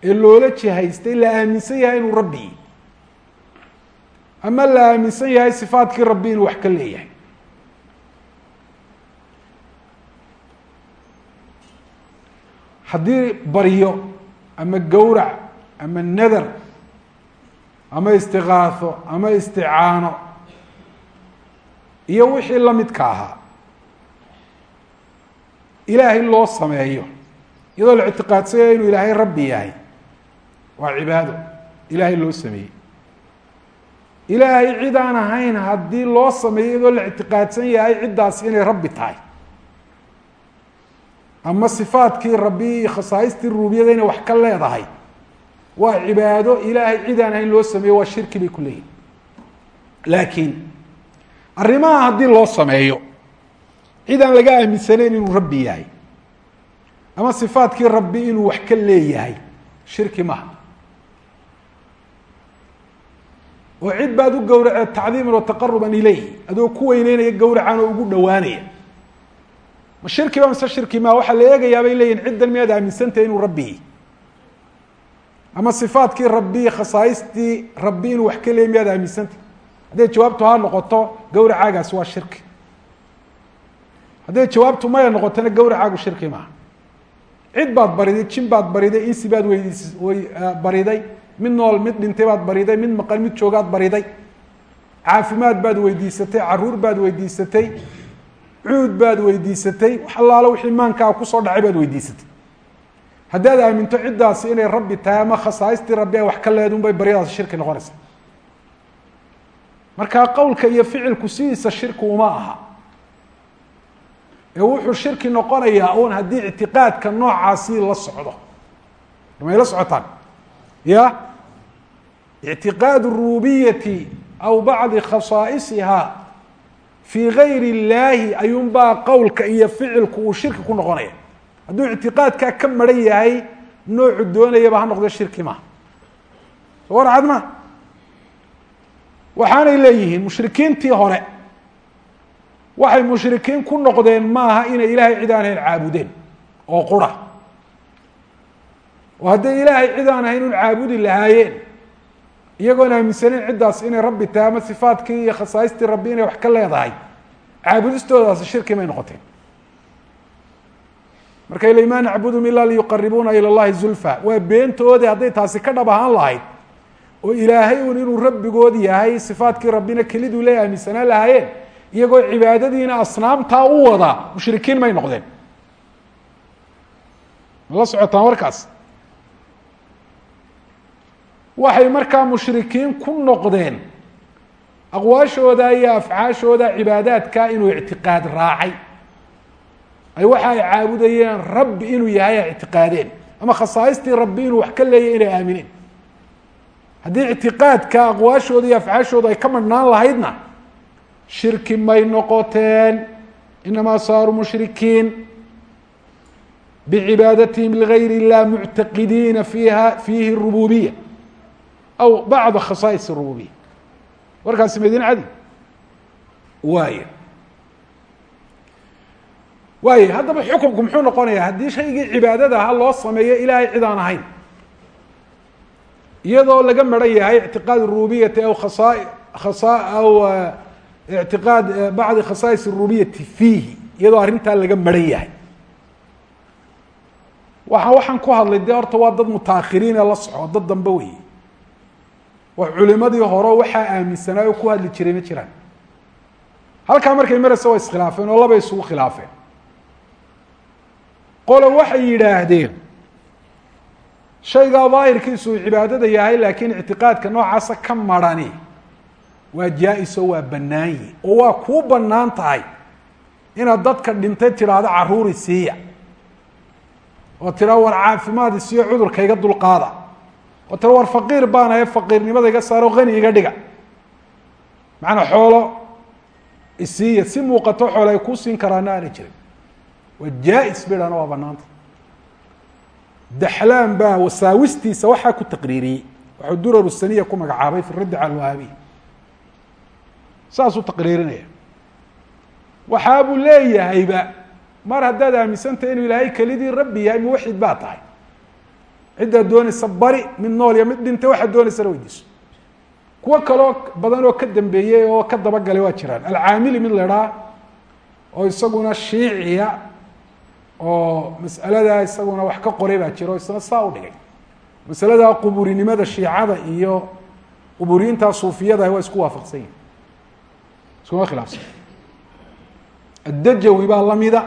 ee loola jihaystay la aaminsan yahay inuu rabbi. Ama la aaminsan yahay sifaadkii rabbi inuu wax ka leeyahay haddii baryo ama gowrac ama nadar ama istiqaaho ama isticaano iyo wixii lamidka ahaa ilaahay loo sameeyo iyadoo la ictiqaadsanya inuu ilaahay rabbi yahay waa cibaado ilaahay loo sameeyey. Ilaahay cid aan ahayn haddii loo sameeyo iyadoo la ictiqaadsan yahay ciddaasi inay rabbi tahay ama sifaadkii rabbi iyo khasaaistii rububiyada inay wax ka leedahay. Waa cibaado ilaahay cid aan ahayn loo sameeyo waa shirki bay ku leeyihiin laakiin arrimaha haddii loo sameeyo cid aan laga aaminsanayn inuu rabbi yahay ama sifaadkii rabbi inuu wax ka leeyahay shirki maha oo cid baad u gowracee tacdiiman wa taqaruban ilayh adoo ku weyneynaya gowracan oo ugu dhowaanaya ma shirki ba mise shirki ma waxaa la eegayaa bay leeyihiin ciddan miyaad inuu rabbi. Yahy ama sifaadkii rabbi khasaaistii rabbi wax ka leeyay miyaad aaminsantahy hadday jawaabtu ha noqoto gowracaagaasi waa shirki. Hadday jawaabtu maya noqotona gowracaagu shirki maaha. Cid baad bariday jin baad bariday insi baad weydiis way bariday. Mid nool mid dhintay baad bariday mid maqan mid joogaad bariday. Caafimaad baad weydiisatay carruur baad weydiisatay cuud baad weydiisatay wax allaalo wixii maankaa ku soo dhacay baad weydiisatay. Haddaad aaminto ciddaasi inay rabbi tahay ama khasaaistii rabbi ay wax ka leedun bay baryadaasi shirki noqonaysa markaa qowlka iyo ficilku sidiisa shirki uma aha. Ee wuxuu shirki noqonayaa un haddii ictiqaadka noocaasi la socdo. May la socotaan. Ya? Ictiqaad rububiyati aw bacdi khasaa'isiha fii gayr illaahi ayuunbaa qowlka iyo ficilku uu shirki ku noqonaya hadduu ictiqaadkaa ka maran yahay noocu doonayaba ha noqdo shirki maha soo warcad ma waxaanay leeyihiin mushrikiintii hore waxay mushrikiin ku noqdeen maaha inay ilaahay cid ahayn caabudeen oo qura. Oo hadday ilaahay cid ahayn un caabudi lahaayeen iyagoon aaminsaneyn ciddaas inay rabbi tahay ama sifaadkii iyo khasaaistii rabbi inay wax ka leedahay caabudistoodaasi shirki may noqoteen. Marka ila maa nacbudum ila liyuqaribuuna ila llahi zulfa. Waa beentoodi hadday taasi ka dhab ahaan lahayd oo ilaahay un inuu rabbigood yahay sifaadkii rabbina keliduu le aaminsanaan lahaayeen iyagoo cibaadadiina asnaamtaa u wada mushrikiin may noqdeen. Ma la socotaan warkaas waxay markaa mushrikiin ku noqdeen. Aqwaashooda iyo afcaashooda cibaadaadka inuu ictiqaad raacay. Ay waxa ay caabudayeen rabbi inuu yahay ay ictiqaadeen. Ama khasaaistii rabbi inuu wax ka leeyahy inay aamineen haddii ictiqaadka aqwaashooda iyo afcaashooda ay ka madhnaan lahaydna shirki may noqoteen. Inamaa saaruu mushrikiin. Bicibaadatihim ligayr illah muctaqidiina fiiha fiihi rububiya aw bacda khasaais rububiya warkaasi madin cadi waaya waaya haddaba xukunku muxuu noqonayaa haddii shaygii cibaadada aha loo sameeyo ilaahay cid aan ahayn iyadoo laga maran yahay ictiqaad rububiyati aw khasa khasa aw ictiqaad bacdi khasaais rububiyati fiihi iyadoo arrintaa laga maran yahay waa waxaan ku hadlay dee horta waa dad mutaahiriine la soco dad dambe wey culimadii hore waxaa aaminsanaa oo ku hadli jiray ma jiraan. Halkaa markay maraysa waa iskhilaafeen oo labay isugu khilaafeen. Qolo waxay yidhaahdeen shaygaa daahirkiisu uu cibaadada yahay laakiin ictiqaadka noocaasa ka marani. Waa jaa-iso waa banaanyi oo waa kuu bannaan tahay inaad dadka dhintay tidhaahdo caruuri siiya oo tiraa war caafimaad isiyo cudurka iga dulqaada oo tira war faqiir baan ahay faqiirnimada iga saaro hani iga dhiga. Macnaa xoolo isiiya si muuqato xoole ay kuu siin karaana aanay jirin. Waa jaa-is bidhana waa banaanta. Daxlaan baa wasaawistiisa waxaa ku taqriiriyey. Waxuu duraru saniya ku magacaabay fi raddi cala alwahaabiya saasuu taqriirinaya. Waxaa buu leeyahayba mar haddaad aaminsantah inuu ilaahay kelidii rabbi yahay muwaxid baa tahay ciddaad doonaysa bari mid nool iyo mid dhintay waxaad doonaysana weydiiso. Kuwo kaloo badan oo ka dambeeyey oo ka dabagalay waa jiraan. Alcaamili mid la oo isaguna shiiciya oo mas'aladaa isaguna wax ka qoray baa jiro isna saa u dhigay. Masalada qubuurinimada shiicada iyo qubuuriyiinta suufiyada waa isku waafaqsan yihiin iskuma khilaafsan. Addajawi baa lamida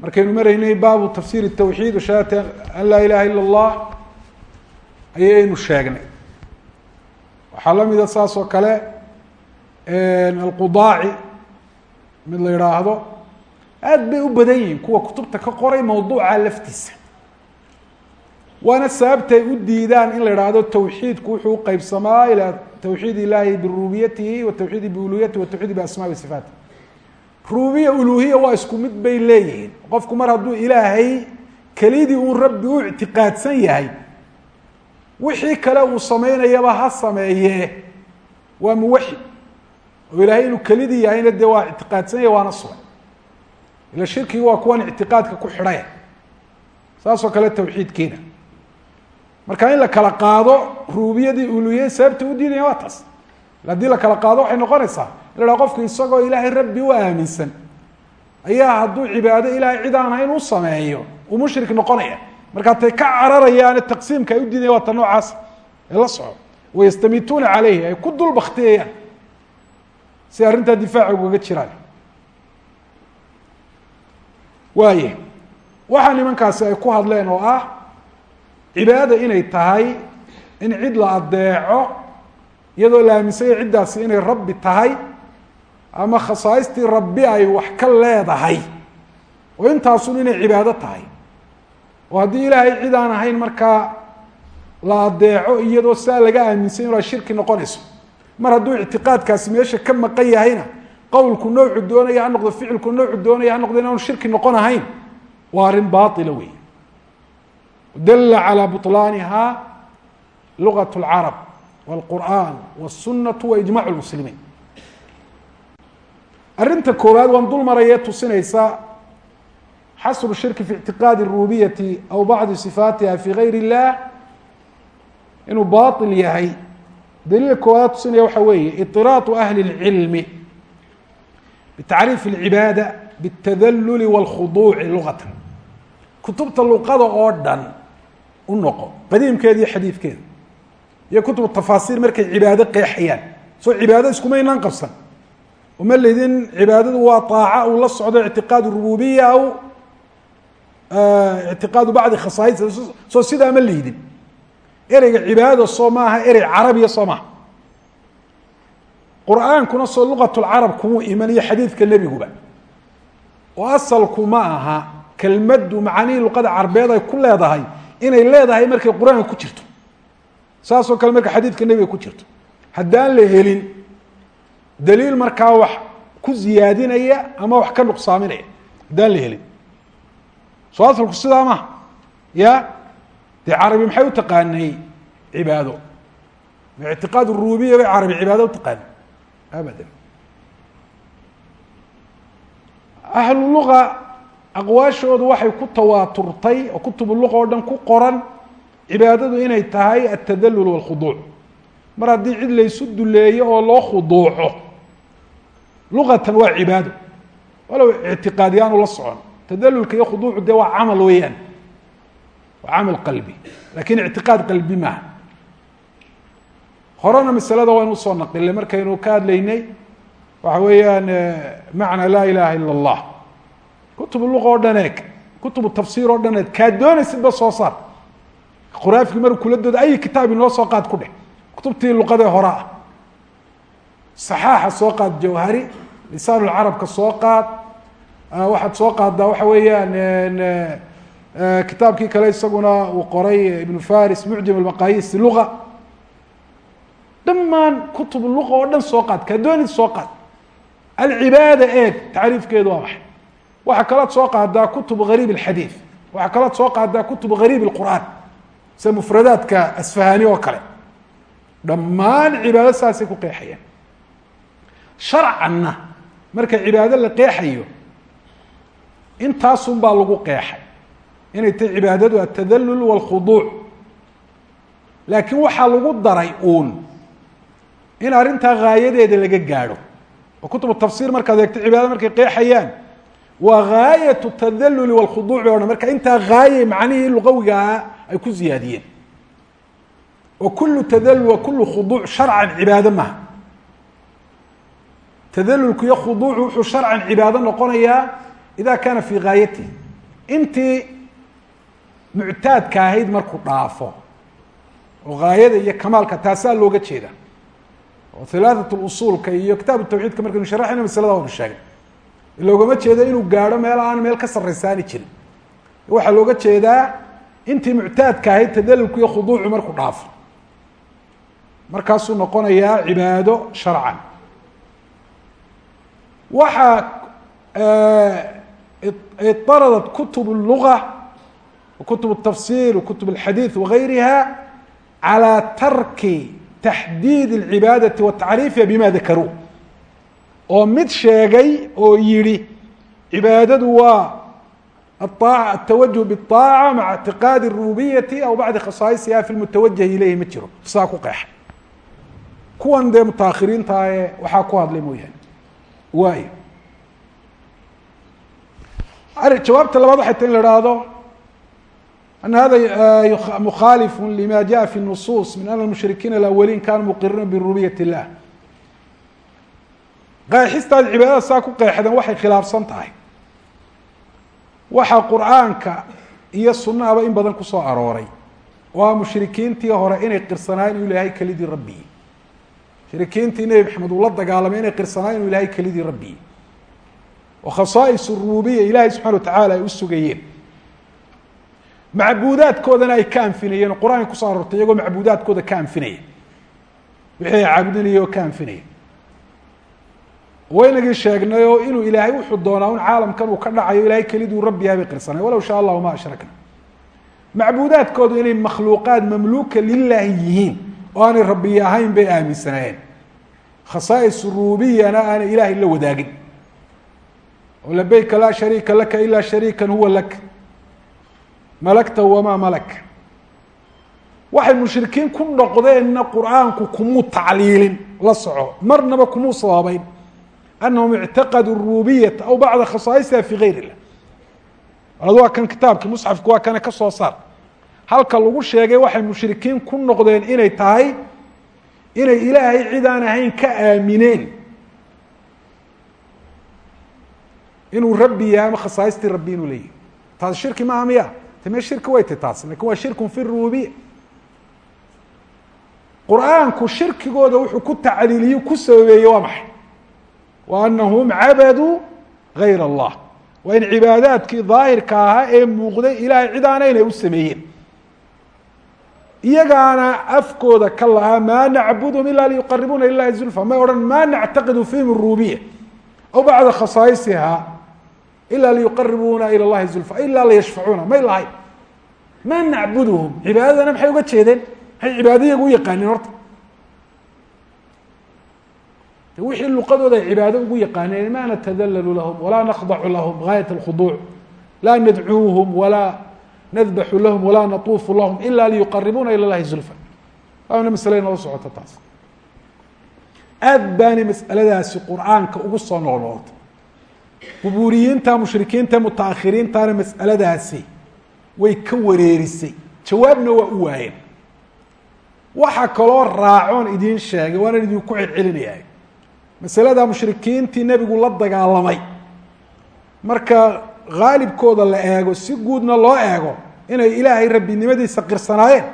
markaynu maraynay baabu tafsiir الtawxiid shahaadati an laa ilaha ilا اllah ayaynu sheegnay waxaa lamida saas oo kale alqudaaci mid la yihaahdo aad bay u badan yihiin kuwa kutubta ka qoray mawduuca laftiisa waana sababtay u diidaan in la ihahdo tawxiidku wuxuu uqeybsamaa ilaa tawxiid ilahi birububiyatihi wa tawxiidi biuluhiyatihi wa tawxiidi biasmaai sifaati rububiya uluhiya waa isku mid bay leeyihiin. Qofku mar hadduu ilaahay kelidii uu rabbi u ictiqaadsan yahay wixii kale uu samaynayaba ha sameeye waa muwaxid oo ilaahay inuu kelidii yahayna dee waa ictiqaadsan yahay waana sugan. Ila shirkigi waa kuwan ictiqaadka ku xidhaya. Saasoo kale tawxiidkiina marka in la kala qaado rububiyadii uluhiyada sababta u diidaya waa taas. Haddii la kala qaado waxay noqonaysaa la qofku isagoo ilaahay rabbi u aaminsan ayaa hadduu cibaado ilaahay cid aan hayn u sameeyo uu mushrik noqonaya. Markaa tay ka cararayaane taqsiimka ay u diidaya waa ta noocaas. Ee la soco wayastamituuna caleyhi ay ku dul baktiyayaan si arrintaa difaaca ugaga jiraan. Waaye waxaa nimankaasi ay ku hadleen oo ah cibaada inay tahay in cid la adeeco iyadoo la aaminsanya ciddaasi inay rabbi tahay ama khasaaistii rabbi ay wax ka leedahay oo intaasun inay cibaado tahay oo haddii ilaahay cid aan ahayn markaa la adeeco iyadoo saa laga aaminsan inu shirki noqonayso mar hadduu ictiqaadkaasi meesha ka maqan yahayna qowlku noocu doonaya ha noqdo ficilku noocu doonaya ha noqdo inaanu shirki noqon ahayn waa arrin baaila wey dala calى buطlaaniha lugaة اlcarab wاlqur'an wالsunaة waijmac اlmuslimiin arrinta koowaad waan dul marayee tusinaysa xasru shirki fi اctiqaadi الrububiyati aw bacdi صifaatiha fi gayr الlah inuu baطil yahay daliilka koowaad tusinaya waxa weeye iطiraatu ahli اlcilmi bitacriif اlcibaada bاtadaluli wاlkhuduuci lugata kutubta luqada oo dhan u noqo qadiimkeeda iyo xadiidkeeda iyo kutubu tafaasiir markay cibaado qeexayaan soo cibaado iskumaynaan qabsan uma ledin cibaadadu waa طaaca uu la socdo ictiqaad rububiya aw ictiqaadu bacdi khasaais soo sidaa ma liidin ereyga cibaadada soo maaha erey carabiya soo maaha qur'aankuna soo lugat lcarab kumuu iman iyo xadiidka nebiguba oo asalku ma aha kelmaddu macnihii luqada carbeed ay ku leedahay inay leedahay markay qur'aanka ku jirto saasoo kale marka xadiidka daliil markaa wax ku ziyaadinaya ama wax ka nuqsaaminaya haddaan la helin soo asalku sidaa maha ya dee carabi maxay u taqaanay cibaado ictiqaad rububiya bay carabi cibaado u taqaanay abadan ahlu luga aqwaashoodu waxay ku tawaaturtay oo kutubu luqa oo dhan ku qoran cibaadadu inay tahay altadalul walkhuduuc mar haddii cid laysu duleeyo oo loo khuduuco luqatan waa cibaado. Walow ictiqaadiyaanu la socon. Tadalulka iyo khuduucu dee waa camal weeyaan. Waa camal qalbi. Lakin ictiqaad qalbi maaha. Horena masalada waynu u soo naqilay. Markaynu ka hadlaynay waxa weeyaan macna laa ilaha ila اllah kutubu luqa oo dhan eeg kutubu tafsiir oo dhan doonaysid ba soo saar. Quraafkii maruu kula dooda ay kitaab inoo soo qaad ku dheh. Kutubtii luqadee hore ah saxaaxa soo qaad jawhari lisaan lcarabka soo qaad. Waxaad soo qaaddaa waxa weeyaan kitaabkii kale isaguna uu qoray ibnu faris mucjam almaqayis luga dhamaan kutub luqa oo dhan soo qaad kaa doonid soo qaad. Alcibaada eeg tacriifkeedu waa maxay? Waxaa kalood soo qaadaa kutub gariib alxadiid waxaa kalood soo qaadaa kutub gariib alqur'aan. Sida mufradaadka asfahani oo kale. Dhammaan cibaado saasay ku qeexayaan sharcanna. Marka cibaado la qeexayo intaasun baa lagu qeexay. Inay tahay cibaadadu altadalul walkhuduuc laakiin waxaa lagu daray uun in arrintaa gaayadeeda laga gaadho. Oo kutubu tafsiir markaad eegto cibaadada markay qeexayaan waa gaayatu tadaluli walkhuduuci o marka intaa gaaye macnihii luqawigaa ay ku ziyaadiyeen. Oo kulu tadalul wa kulu khuduuc sharcan tadalulku iyo khuduucu wuxuu sharcan cibaado noqonayaa ida kaana fii gaayatihi intii muctaadka ahayd markuu dhaafo oo gaayada iyo kamaalka taasaa looga jeeda oo hilaatat usuulka iyo kitaab tawxiidka markaynu sharaxayna maslada waanu sheegay. Loogama jeedo inuu gaadho meel aan meel ka sarraysaani jirin. Waxaa looga jeedaa intii muctaadka ahayd tadalulku iyo khuduucu markuu dhaafo. Markaasuu noqonayaa cibaado sharcan waxaa iطaradat kutub الluga wakutub الtafsir wakutub الxadiiث wagayriha calى tarki taxdiid الcibaadaةi wa tacriifiha bima dakaruu oo mid sheegay oo yihi cibaadadu waa aaaca atawajuh bالطaaca maca اctiqaadi الrububiyati aw bacdi khasaa'isiha fi lmutawajah ilayhi ma jiro saa ku qeexa kuwan dee mutaakhiriinta ee waxaa ku hadlay mooyaane waay jawaabta labaad waxay ta in la ihahdo أن hada مkhاalف لma jaء في النصuص min أن المشhrikiin الأwliin kanuu mqiriina برububiyaة الlah qeexistaad cibaadada saa ku qeexdeen waxay khilaafsan tahay waxa qur'aanka iyo sunahaba in badan kusoo arooray waa mushrikiintii hore inay qirsanaayen inuu ilahay kelidii rabbii mushrikiintii nebi maxamed uu la dagaalamay inay qirsanaayen inuu ilahay kelidii rabbii oo khasaais rububiya ilaahay subxana wa tacaala ay u sugayeen. Macbuudaadkoodana ay ka anfinayeen. Oo qur'aanka kuso aroortay iyagoo macbuudaadkooda ka anfinaya wixii ay ka anfinaya waynagii sheegnay oo inuu ilaahay wuxuu doonaa un caalamkan uu ka dhacayo ilahay keliduu rabbi yahay bay qirsanay walow shaa allahu ma ashrakna. Macbuudaadkoodu inay makhluuqaad mamluuka lilaahi yihiin oo aanay rabbiyi ahayn bay aaminsanaayeen. Khasaa'is rububiyana aanay ilaahay la wadaagin. Oo labeyka laa shariika laka ilaa shariikan huwa lak. Malagta wamaa malak. Waxay mushrikiin ku noqdeenna qur'aanku kumuu tacliilin la soco. Marnaba kumuu sababeyn anahum ictaqaduu rububiyata aw bacda khasaa'isiha fi gayr illah. Ad waa kan kitaabki musxafku waa kana ka soo saar halka lagu sheegay waxay mushrikiin ku noqdeen inay tahay inay ilaahay cid aan ahayn ka aamineen. Inuu rabbi yahay ama khasaaistii rabbi inuu leeyahy taas shirki maaha miya? Tame shirki way tay taas laakiin waa shirkun fi rububiya qur'aanku shirkigooda wuxuu ku tacliiliye ku sababeeyey waa maxay? Wa anahum cabaduu gayr allah. Waa in cibaadaadkii daahirka ahaa ee muuqday ilaahay cid aana inay u sameeyeen iyagaana afkooda ka lahaa maa nacbudhum ila liyuqaribuuna ilahi zulfa. May odhan ma nactaqidu fihim rububiya aw bacda khasaaisiha ila liyuqaribuuna ila llahi zulfa. Ila layashfacuuna may lahayn. Ma nacbuduhum? Cibaadadana maxay uga jeedeen? Maxay cibaado iyagu u yaqaaneen horta. Wixii luqadooda ay cibaado ugu yaqaaneen ma natadalalu lahum walaa nakdacu lahum gaayat alkhuduuc laa nadcuuhum walaa nadbaxu lahum walaa natuufu lahum ila liyuqaribuuna ila llahi zulfa waana masale inoo socoto taas. Aad baanay mas'aladaasi qur'aanka ugu soo noqnoqotay qubuuriyiinta mushrikiinta mutaakhiriintana mas'aladaasi way ka wareerisay. Jawaabna waa u waayeen. Waxa kaloo raacoon idiin sheegay waanaan idinku celcelinaya masalada mushrikiintii nebigu la dagaalamay. Marka haalibkooda la eego si guudna loo eego inay ilaahay rabbinimadiisa qirsanaayeen.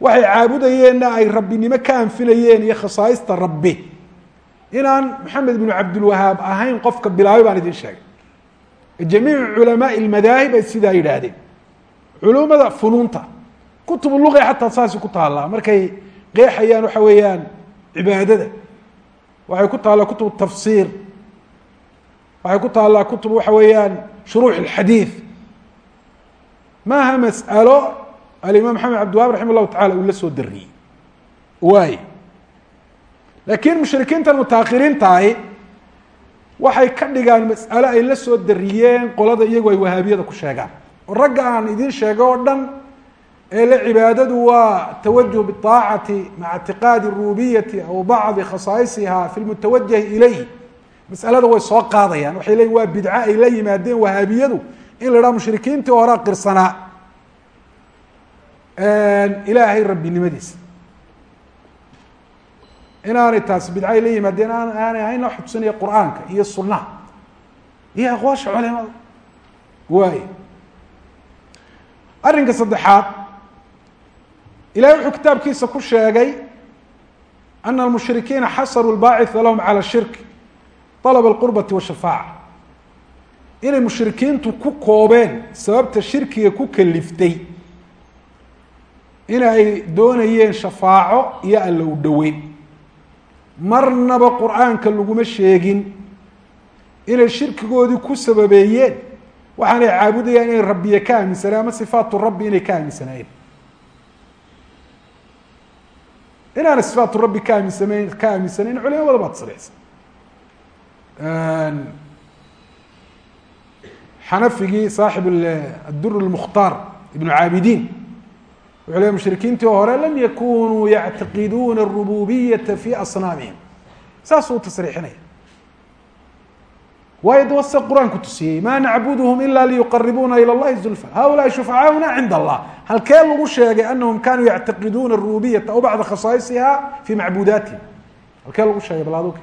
Waxay caabudayeenna ay rabbinimo ka anfinayeen iyo khasaaista rabbi. Inaan maxamed binu cabdilwahaab ahayn qofka bilaabay baan idin sheegay. Jamiicu culamaai lmadaahib ay sidaa yidhaahdeen. Culumada funuunta kutubu luqi xataa saasi ku taallaa. Markay qeexayaan waxa weeyaan cibaadada. Waxay ku taallaa kutub tafsiir waxay ku taallaa kutub waxa weeyaan shuruux اxadiid maaha mas'alo? Alimaam maxamed cabdiwahab raxima llahu tacala uu la soo dariyey waay. Laakiin mushrikiinta mutaakiriintaahi waxay ka dhigaan mas'alo ay la soo dariyeen qolada iyagu ay wahaabiyada ku sheegaan. Oo ragga aan idiin sheegay oo dhan ee le cibaadadu waa tawajuh biaacati maca ictiqaadi rububiyati aw bacdi khasaaisiha fi lmutawajahi ilayh masalada way soo qaadayaan. Waxay leeyiin waa bidco ay la yimaadeen wahaabiyadu in la dhaha mushrikiintii horaa qirsanaa ilaahay rabbinimadiisa. Inaanay taasi bidco ay la yimaadeen aanay ahayn wax tusinaya qur'aanka iyo sunaha iyo aqwaasha culimada waay arrinka saddexaad ilahay wuxuu kitaabkiisa ku sheegay ana almushrikiina xasaruu lbaacitha lahum cala shirk alab alqurbati washafaaca inay mushrikiintu ku koobeen sababta shirkiga ku kaliftay in ay doonayeen shafaaco iyo alla u dhoweyn marnaba qur'aanka laguma sheegin inay shirkigoodii ku sababeeyeen waxaanay caabudayaan inay rabbiye ka aaminsaneen ama sifaatu rabbi inay ka aaminsanaayeen inaana sifaatu rabbi ka aaminsanayn ka aaminsanayn culimada baad sareysa xanafigii saaxib adur اlmukhtaar ibnu caabidiin wuxuu le mushrikiintii hore lam yakunuu yactiqiduuna الrububiyata fi asnaamihim saasuu tasriixinaya waayo de wase qur-aanku tusiyey ma nacbudhm ila liyuqaribuuna ilى اllahi zulfa haulaai shufacaauna cinda allah halkee lagu sheegay anahum kanuu yactiqiduuna الrububiyata aw bacda khasaaisiha fi macbuudaatihim halkee lagu sheegay bal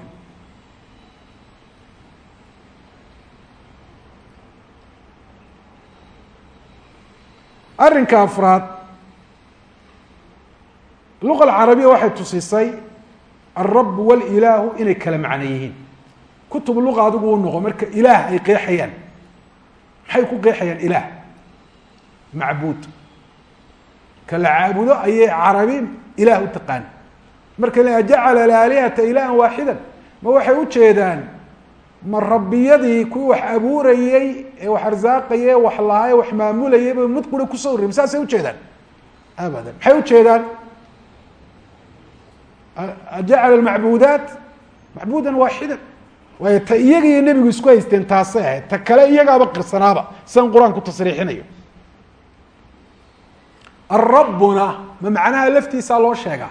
arrinka afraad luqa alcarabiya waxay tusisay alrab wاlilaahu inay kala macno yihiin. Kutub luqa adigu u noqo marka ilaah ay qeexayaan. Maxay ku qeexayaan ilaah? Macbuud. Ka la caabudo ayay carabi ilaah u taqaani marka la jacala alaalihata ilahan waaxida ma waxay ujeedaan ma rabbiyadii kuwii wax abuurayey ee wax arsaaqayay wax lahaa wax maamulayay ba mid qura ku soo urriyay saasay ujeedaan abadan maxay ujeedaan jacala macbuudaat macbuudan waaxidan. Waayo ta iyaga iyo nebigu isku haysteen taasay ahayd. Ta kale iyagaaba qirsanaaba sidan qur'aanku tasriixinayo. Arabbuna ma macnaha laftiisaa loo sheegaa?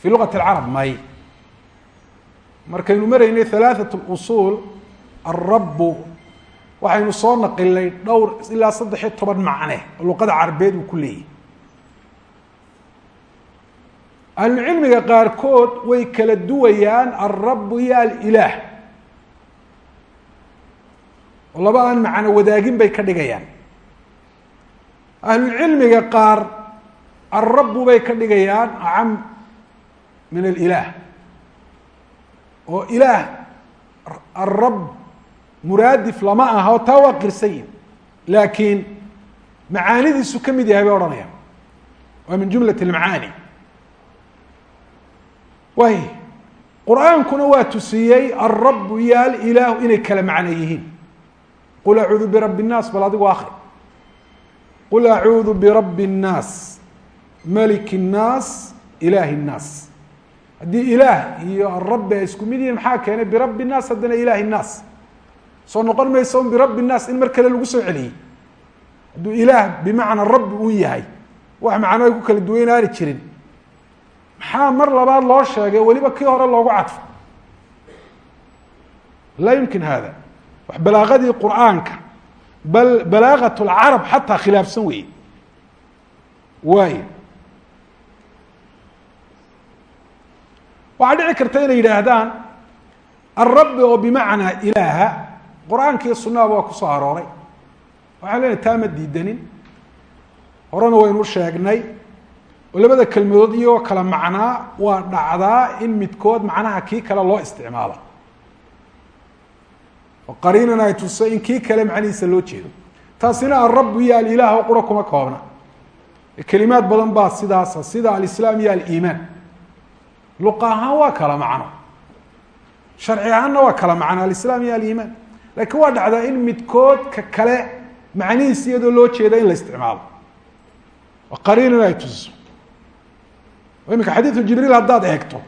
Fi lugat alcarab may markaynu maraynay halaaثat اlusuul alrabu waxaynu soo naqilnay dhowr ilaa saddex iyo toban macne oo luqada carabeed uu ku leeyahy ahlucilmiga qaarkood way kala duwayaan alrabu iyo alilaah. Oo laba aan macno wadaagin bay ka dhigayaan. Ahlucilmiga qaar alrabu bay ka dhigayaan acam min alilaah oo ilaah alrab muraadif lama aha oo taa waa qirsan yihin laakiin macaanidiisu ka mid yahay bay odhanayaan waa min jumlat اlmacaani waay qur-aankuna waa tusiyey alrabu iyo alilaahu inay kala macno yihiin qul acuudu birabbi الnaas bal adigu akri qul acuudu birabbi الnaas maliki الnaas ilahi الnaas haddii ilaah iyo arabi ay isku mid yihiin maxaa keenay? Birabi nnaas haddana ilahi nnaas soo noqon maysa un birabi nnaas in mar kale lagu soo celiyey. Hadduu ilaah bimacna rabbi uu yahay wax macno ay ku kala duweynaani jirin. Maxaa mar labaad loo sheegay? Weliba kii hore loogu cadfo. Laa yumkin hada wax balaagadii qur'aanka bal balaagat lcarab xataa khilaafsan weeye. Waayo. Waxaa dhici karta inay yidhaahdaan alrabbi oo bimacnaa ilaaha qur'aanka iyo sunahaba waa ku soo arooray. Waxaan leenahay taa ma diidanin horena waynu sheegnay. Oo labada kelmadood iyagoo kala macnaa waa dhacdaa in midkood macnaha kii kale loo isticmaalo. Oo qariinan ay tuso in kii kale macnihiisa loo jeedo. Taasina alrabu iyo alilaah oo qura kuma koobna. Kelimaad badan baa sidaasa sida alislaam iyo aliimaan luqa ahaan waa kala macno. Sharci ahaanna waa kala macno alislaam iyo aliimaan. Laakiin waa dhacdaa in midkood ka kale macnihiis iyadoo loo jeeda in la isticmaalo. Oo qariinan ay tusiso imika xadiidu jibriil haddaad eegto.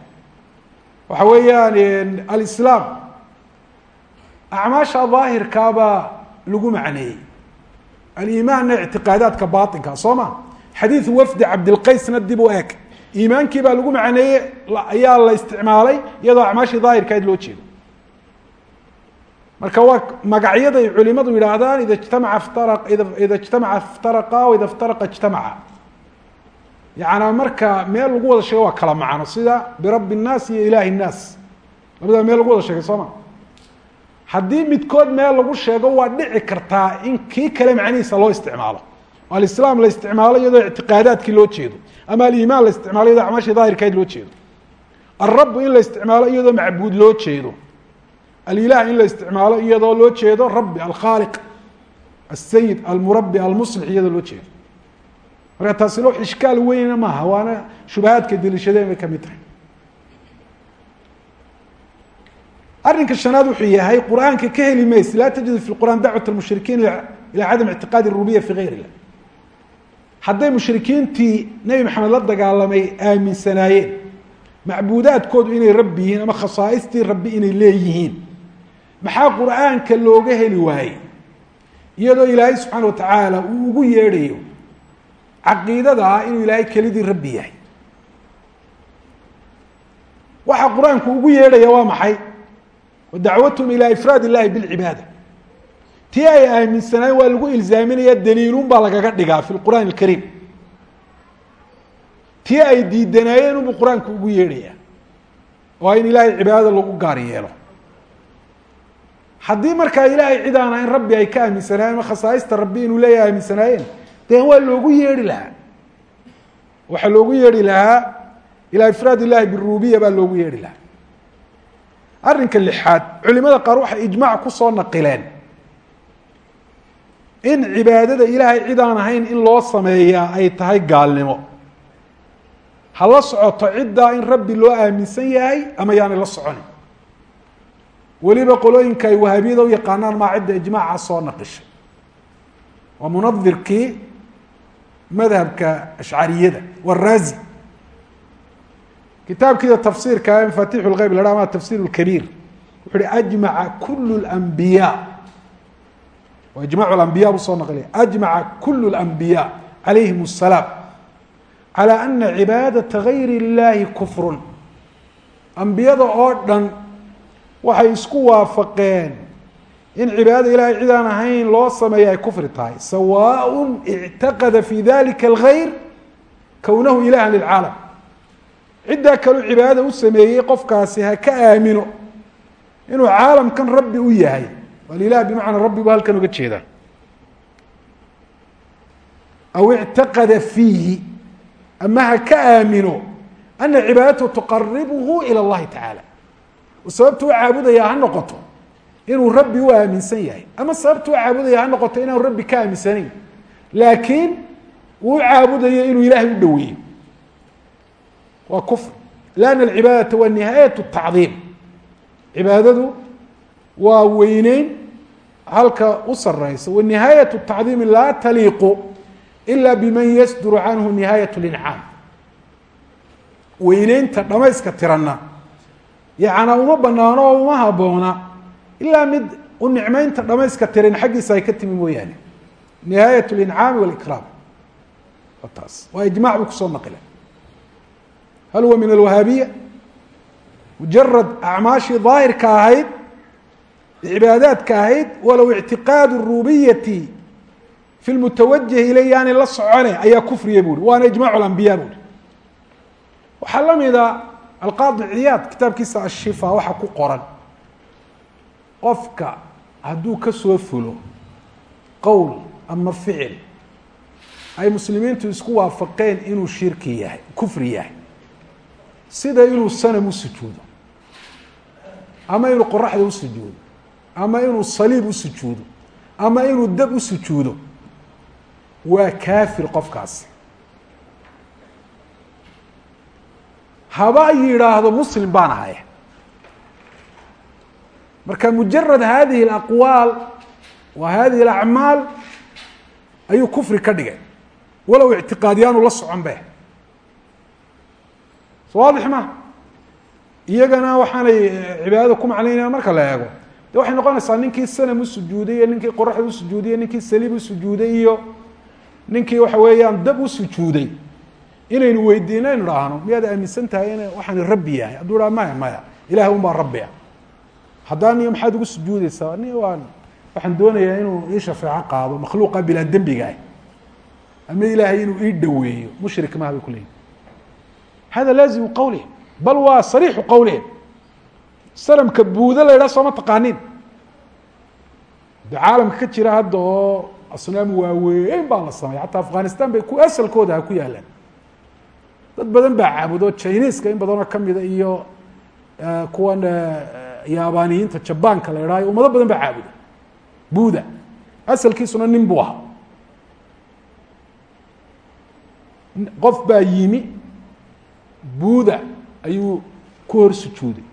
Waxa weeyaan alislaam acmaasha daahirkaabaa lagu macneeyey. Aliimaanna ictiqaadaadka baatinka soo ma? Xadiidu wafdi cabdilqaysna dib u eeg iimaankii baa lagu macneeyey ayaa la isticmaalay iyadoo acmaashii daahirkahayd loo jeedo. Marka waa magacyaday culimadu yidhaahdaan ida jtamaca ftara ida ijtamaca iftaraqa waida iftaraqa ijtamaca. Yacanaa marka meel lagu wada sheego waa kala macno sida birabbi nnaas iyo ilaahi nnaas. Labadaa meel lagu wada sheegay soo ma? Haddii midkood meel lagu sheego waa dhici kartaa in kii kale macnihiisa loo isticmaalo alislaam la isticmaalo iyadoo ictiqaadaadkii loo jeedo. Ama alimaan la isticmaalo iyadoo acmaashii daahirkayd loo jeedo. Alrabu in la isticmaalo iyadoo macbuud loo jeedo. Alilah in la isticmaalo iyadoo loo jeedo rabbi alkhaaliq الsayid almurabi almuslix iyadoo loo jeedo. Marka taasina wax ishkaal weyna maaha waana shubahaadka deliishadeen bay ka mid tahay. Arrinka shanaad wuxuu yahay qur'aanka ka heli mayse laa tajidu fi qur'an dacwat mushrikiin ilaa cadam ictiqaadi rubiya fi gayr illah hadday mushrikiintii nebi maxamed la dagaalamay aaminsanaayeen. Macbuudaadkoodu inay rabbi yihiin ama khasaaistii rabbi inay leeyihiin. Maxaa qur'aanka looga heli waayey? Iyadoo ilaahay subxaana wa tacaala uu ugu yeedhayo caqiidada ah inuu ilaahay kelidii rabbi yahay. Waxa qur'aanku ugu yeedhaya waa maxay? Wa dacwatum ilaa ifraad illahi bilcibaada tii ay aaminsanaayen waa lagu ilzaaminaya daliilun baa lagaga dhigaa fi lqur'aan alkariim. Tii ay diidanaayeen unbuu qur'aanku ugu yeedhaya waa in ilaahay cibaadada lagu gaar yeelo. Haddii markaa ilaahay cid aan ahayn rabbi ay ka aaminsanaayeen ama khasaaista rabbi inuu leeyahay aaminsanaayeen dee waa loogu yeedhi lahaa. Waxaa loogu yeedhi lahaa ilaa ifraad illahi birubiya baa loogu yeedhi lahaa. Arrinka lixaad culimada qaar waxay ijmaac ku soo naqileen in cibaadada ilaahay cid aan ahayn in loo sameeyaa ay tahay gaalnimo. Ha la socoto ciddaa in rabbi loo aaminsan yahay ama yaanay la soconin weliba qolooyinka ay wahaabiyada u yaqaanaan maa cidda ijmaaca soo naqishay. Waa munadirkii madhabka ashcariyada waraazi kitaabkiida tafsiirka mafatix lgeyb la ha ama tafsir kabiir. Wuxu uhi ajmaca kul اlanbiya waa ijmac lambiya buu soo naqliya ajmaca kul اlanbiya calayhim الsalaam calى ana cibaadaةa gayr اllahi kufru ambiyada oo dhan waxay isku waafaqeen in cibaadada ilahay cid aan ahayn loo sameeya ay kufri tahay sawaaء اctaqada fi dalika اlgayr kownahu ilaha lilcaalam ciddaa kaleu cibaadada u sameeyey qofkaasi ha ka aamino inuu caalamkan rabbi u yahay walilah bimacnaa rabbi bu halkan uga jeedaa aw ictaqada fiihi ama ha ka aamino ana cibaadatahu tuqaribuhu ilى اllahi tacaala. Sababtu u caabudaya ha noqoto inuu rabbi u aaminsan yahay ama sababtu u caabudaya ha noqoto inaanu rabbi ka aaminsanayn. Laakiin uu caabudayo inuu ilaahay u dhoweeyo. Waa kufr. Lanna alcibaadata waa nihaayat tacdiim. Cibaadadu waa weyneyn halka u sareysa wa nihaayat tacdiimi laa taliiqu ila biman yasduru canhu nihaayat lincaam. Weyneynta dhamayska tiranna yacnaa uma banaano oo uma haboona ilaa mid u nicmeynta dhamayska tiran xaggiisa ay ka timi mooyaane. Nihaayat lincaami walikraam waa taas waa ijmac buu ku soo naqila hal huwa min alwahaabiya? Mujarad acmaashii daahirka ahayd cibaadaadka ahayd walow ictiqaadu rubiyati fi lmutawajih ilay yaani la socone ayaa kufriya buuri waana ijmac lambiya buuri waxaa la mida alqaadi ciyaad kitaabkiisa ashifa waxaa ku qoran. Qofka hadduu ka soo fulo qowl ama ficil ay muslimiintu isku waafaqeen inuu shirki yahay kufri yahay. Sida inuu sanam u sujuudo ama inuu qoraxda u sujuudo ama inuu saliib u sujuudo. Ama inuu dab u sujuudo. Waa kaafir qofkaasi haba yidhaahdo muslim baan ahay marka mujarad hadihi اlaqwaal wa hadihi اlacmaal ayuu kufri ka dhigay. Walow ictiqaadiyaanu la socon be so waadix ma? Iyagana waxaanay cibaadada ku macnaynayaan marka la eego de waxay noqonaysaa ninkii sanam u sujuuday iyo ninkii qoraxda u sujuuday iyo ninkii saliib u sujuuday iyo ninkii waxa weeyaan dab u sujuuday. Inaynu weydiino aynu dhahno miyaad aaminsan tahay in waxaan rabbi yahay? Hadduu dhaa maya maya ilahay un rabbi ah haddaan niyo maxaad ugu sujuudeysaa ni waan waxaan doonayaa inuu ii shafeeco qaado makhluuqa bilaa dembiga ah. Ama ilaahay inuu ii dhaweeyo mushrik maha bay ku leeyihiin hada laazimu qawlihim bal waa sariixu qawlihim sanamka buuda la yidhaha sooma taqaanin de caalamka ka jira hadda oo asnaam waaweyn baa la sameeya xataa afghanistan bay ku asalkooda ha ku yaalaan. Dad badan baa caabudo chiniiska in badanoo kamida iyo kuwan yaabaniyiinta jabanka la idhaayo ummado badan baa caabuda. Buuda asalkiisuna nin buu ahaa. Qof baa yimi buuda ayuu ku hor sujuuday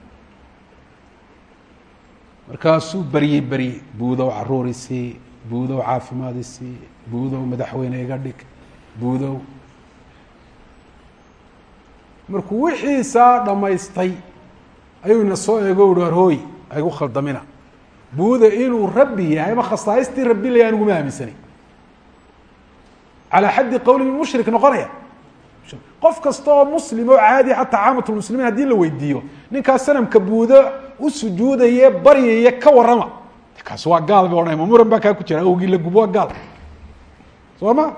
markaasuu beryey beryey buudow caruurisii buudow caafimaadisii buudow madaxweyne iga dhig buudow markuu wixiisaa dhammaystay ayuu ina soo eego uhi arhooy aygu khaldamina. Buuda inuu rabbi yahay ama khasaaistii rabbi laya aniguma aaminsanay calaa xaddi qawli mushrik noqonaya. Qof kasta oo muslim oo caadi xataa caamat lmuslimiin haddii la weydiiyo ninkaas sanamka buudo u sujuudaye baryaye ka warrama. Kaas waa gaal ba odhanay ma baa kaa ku jira awgii la gubo waa gaal. Soo ma?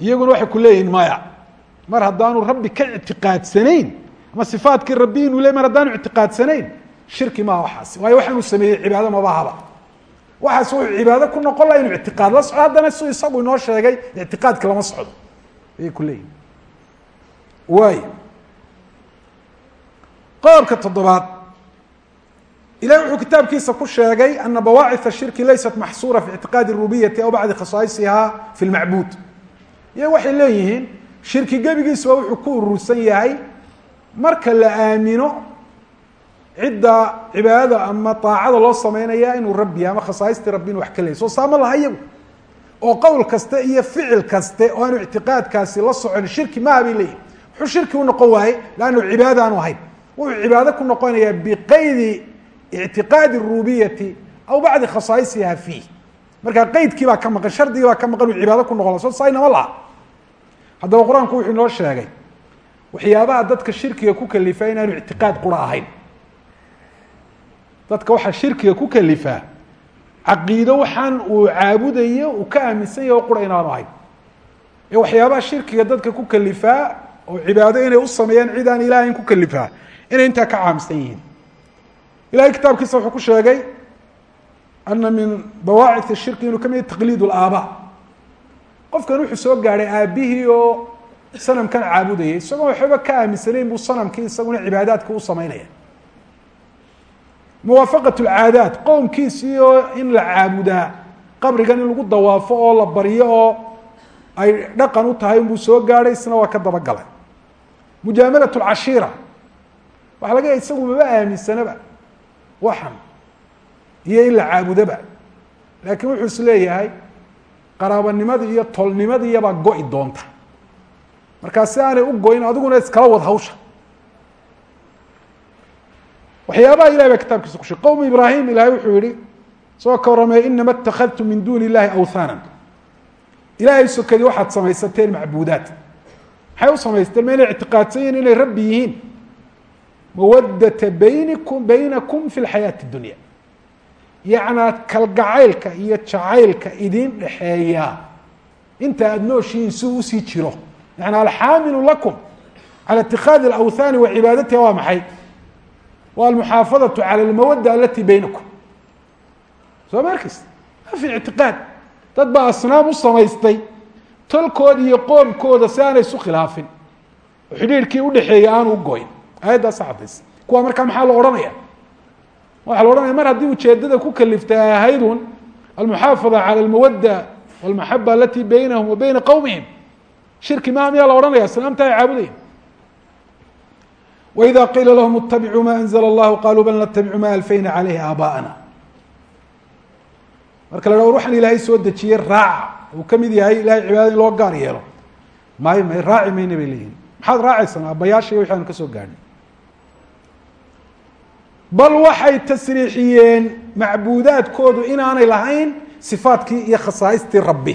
Iyaguna waxay ku leeyihiin maya mar haddaanu rabbi ka ictiqaadsanayn ama sifaatkii rabbi inuu le mar haddaanu ictiqaadsanayn shirki maha waxaasi waayo waxaanuu sameeyey cibaado mabahaba waxaas wuxuu cibaado ku noqon laha inuu ictiqaad la socdo haddana su isagu inoo sheegay ictiqaadka lama socdo. Ayay ku leeyihiin waay qodobka toddobaad ilahi wuxuu kitaabkiisa ku sheegay ana bawaaciث الshirki laysat maxsuura fi اctiqaadi الrubiyati aw bacdi khasaaisiha fi اlmacbuud iyago waxay leeyihiin shirki gebigiisuba wuxuu ku urursan yahay marka la aamino cidda cibaadada ama daacada loo sameynaya inuu rabbi ama khasaaistii rabbi inu wax ka leeyay soo saama laha iyagu oo qowl kaste iyo ficil kaste oo aanu ictiqaadkaasi la socon shirki maaha bay leeyihin wuxuu shirki u noqon waaye lannu cibaado aanu ahayn wuxuu cibaado ku noqonayaa biqaydi ictiqaadi rububiyati aw bacdi khasaaisiha fiih. Markaa qeydkii baa ka maqan shardigii baa ka maqan uu cibaado ku noqon so saynama laha. Haddaba qur'aanku wuxuu inoo sheegay waxyaabaha dadka shirkiga ku kalifa inaanu ictiqaad qura ahayn. Dadka waxaa shirkiga ku kalifaa caqiido waxaan uu caabudayo uu ka aaminsan yahay o qura inaanu ahayn. Ee waxyaabaha shirkiga dadka ku kalifaa oo cibaado inay u sameeyaan cid aan ilahayn ku kalifaa inay intaa ka caamisan yihiin. Ilahay kitaabkiisa wuxuu ku sheegay ana min dawaacif shirki inuu ka mid yahy taqliid laaba qofkan wuxuu soo gaadhay aabihii oo sanamkan caabudayay. Isagoo waxba ka aaminsanayn buu sanamkii isaguna cibaadaadka u sameynaya muwaafaqat lcaadaat qowmkiisii oo in la caabudaa qabrigan in lagu dawaafo oo la baryo oo ay dhaqan u tahay inbuu soo gaadhay isna waa ka dabagalay. Mujaamalat lcashiira waxaa laga isagu maba aaminsanaba waxan iyo in la caabudoba laakiin wuxuu is leeyahay qaraabanimadii iyo tolnimadiiyabaa go-i doonta. Markaa si aanay u goyn adiguna iskala wad hawsha. Waxyaabaha ilahay baa kitaabkiisa kusheeg qowm ibraahim ilahay wuxuu yihi isagoo ka inama اtakadtum min duni illahi awthana ilahay sokadii waxaad samaysateen macbuudaat maxay u samaysteen ma inay ictiqaadsan yihiin inay rabbi yihiin mawadata baynikum baynakum fi lxayaati اdunya yacnaa kalgacaylka iyo jacaylka idin dhexeeya inta aada nooshihiin si u sii jiro yani alxaamilu lakum cala itikaadi alawthani wa cibaadatiha waa maxay waa almuxaafadatu cala almawada alati baynakum soo ma arkeysa ma fi ictiqaad dad baa asnaam u samaystay tolkooda iyo qoomkooda si aanay isu khilaafin oo xidhiirhkii udhexeeyay aanu u goyn aayaddaasa cadaysa kuwa markaa maxaa la odhanaya waxaa la odhanaya mar haddii ujeedada ku kaliftay ay ahaydun almuxaafada cala almawada walmaxaba alati baynahum wa bayna qowmihim shirki maha miyaa la odhanaya asnaamta ay caabudayan وإذا قيل لهم اتبعوا ما أنزل الله قالوا بل نتبع ما ألفyna عaليهi آباءنا marka la waxaan ilaahay soo dejiyey raaca uu kamid yahay ilahay cibaadada in loo gaar yeelo may may raaci mayna bay leeyihin maxaad raacaysaan aabbayaasha wixi aanu ka soo gaadhay bal waxay tasriixiyeen macbuudaadkoodu inaanay lahayn صifaatkii iyo khasaaistii rabbi.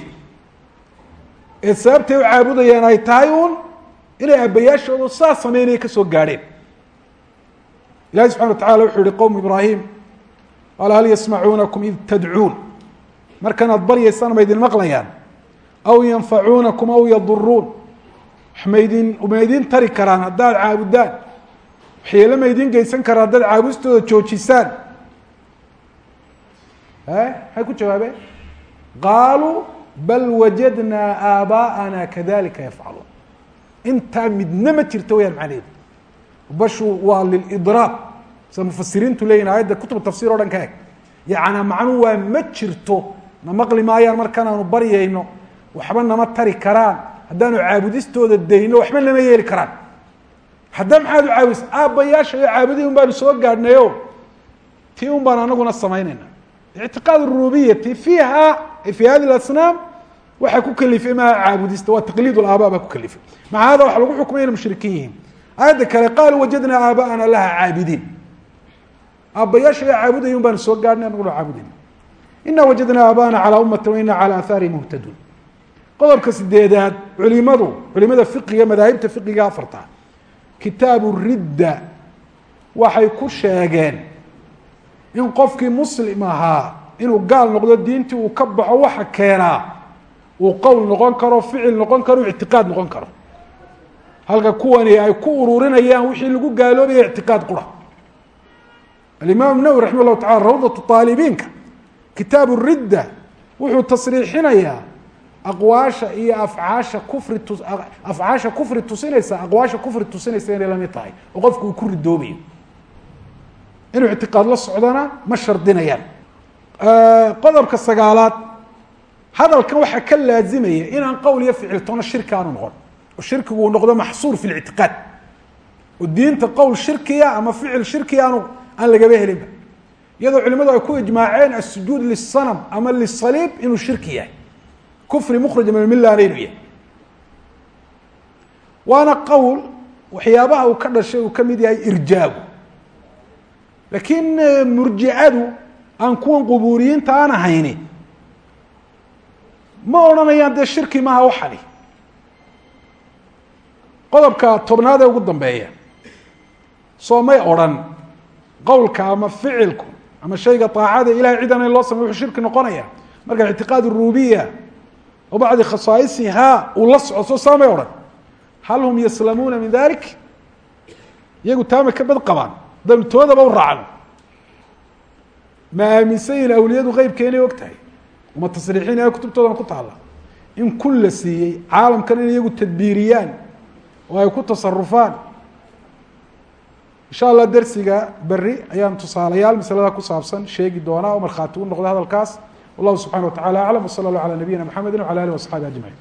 Ee sababtay u caabudayeen ay tahay un inay aabbayaashoodu saa sameynaya ka soo gaadheen. Ilahi subxana wa tacala wuxuu yihi qowm ibraahim qaala hal yasmacuunakum id tadcuun? Markanaad baryaysaan ma idin maqlayaan. Aw yanfacuunakum aw yaduruun wax maydin ma idin tari karaan haddaad caabudaan ma idin geysan karaan haddaad caabustooda joojisaan. Maxay ku jawaabeen qaaluu bal wajadnaa aabaa'ana kadalika yafcaluun intaa midna ma jirto wayaan macnaheedu. Bashu waa lilidraab sida mufasiriintu leeyihiin aayadda kutub tafsir o dhan ka eg. Yacnaa macnuhu waa ma jirto. Na maqli maayaan markaan baryayno. Waxba nama tari karaan. Haddaanu caabudistooda dayno waxba nama yeeli karaan hadda maxaad u caabudisa aabbayaasha iyo caabudihi un baanu soo gaadhnayo tii un baan anaguna samaynayna ictiqaad rububiyati fiiha fi hadi asnaam waxaa ku kalifay maha caabudista waa taqliid aaba baa ku kalifay. Maca hada waxa lagu xukumay inay mushrikiin yihiin? Aayadda kale qaaluu wajadnaa aabaana laha caabidiin aabbayaasha iyo caabudaya un baanu soo gaadhnay anaguna caabudayna ina wajadnaa aabaana calaa ummati wa ina calaa aathaarihim muhtaduun qodobka sideedaad culimadu culimada fiqiga madaahibta fiqiga afarta kitaabu ridda waxay ku sheegeen in qofkii muslim ahaa inuu gaal noqdo diintii uu ka baxo waxa keenaa uu qowl noqon karo ficil noqon karo ictiqaad noqon karo. Halka kuwani ay ku ururinayaan wixii lagu gaaloobaya ictiqaad qura. Alimaam nawwi raxima llahu tacala rawdatu aalibiinka kitaabu ridda wuxuu tasriixinayaa aqwaasha iyo afcaasha kufri tu afcaasha kufri tusinaysa aqwaasha kufri tusinaysa inay la mid tahay. Oo qofku uu ku ridoobayo inuu ictiqaad la socdona ma shardinayaan. Qodobka sagaalaad hadalkan waxaa ka laazimaya inaan qowl iyo ficil shirki aanu noqon. Oo shirkigu uu noqdo maxsuur fi lictiqaad oo diinta qowl shirkiya ama ficil shirkiya aanu aan lagaba helinba. Iyadoo culimadu ay ku ijmaaceen asujuud lisanam ama lisaliib inuu shirki yahay kufri mukhrij min almillana inuu yahay. Waana qowl waxyaabaha uu ka dhashay uu ka mid yahay irjaagu. Laakiin murjicadu aan kuwan qubuuriyiinta aan ahayni ma odhanayaan dee shirki maaha waxani? Qodobka tobnaad ee ugu dambeeya soo may odrhan qowlka ama ficilku ama shayga aacada ilahay cid aan loo samey wuxuu shirki noqonaya. Marka ictiqaad rububiya o bacdi khasaaisiha uu la soco soo saa may odhan hal hum yaslamuuna min dalik? Iyagu taamay ka bad qabaan dantoodaba u raacno ma aaminsan yihiin awliyadu qeybka inay og tahay uma tasriixiin ee kutubtoodana ku taalla? In kun la siiyey caalamkan in iyagu tadbiiriyaan oo ay ku tasarufaan insha allah dersiga beri ayaan tusaalayaal masalada ku saabsan sheegi doonaa oo markhaati u noqda hadalkaas wallahu subxana wa tacala aclam wsala allah calaa nabiyina mxamedi wala alih wasaxaabi ajmaciin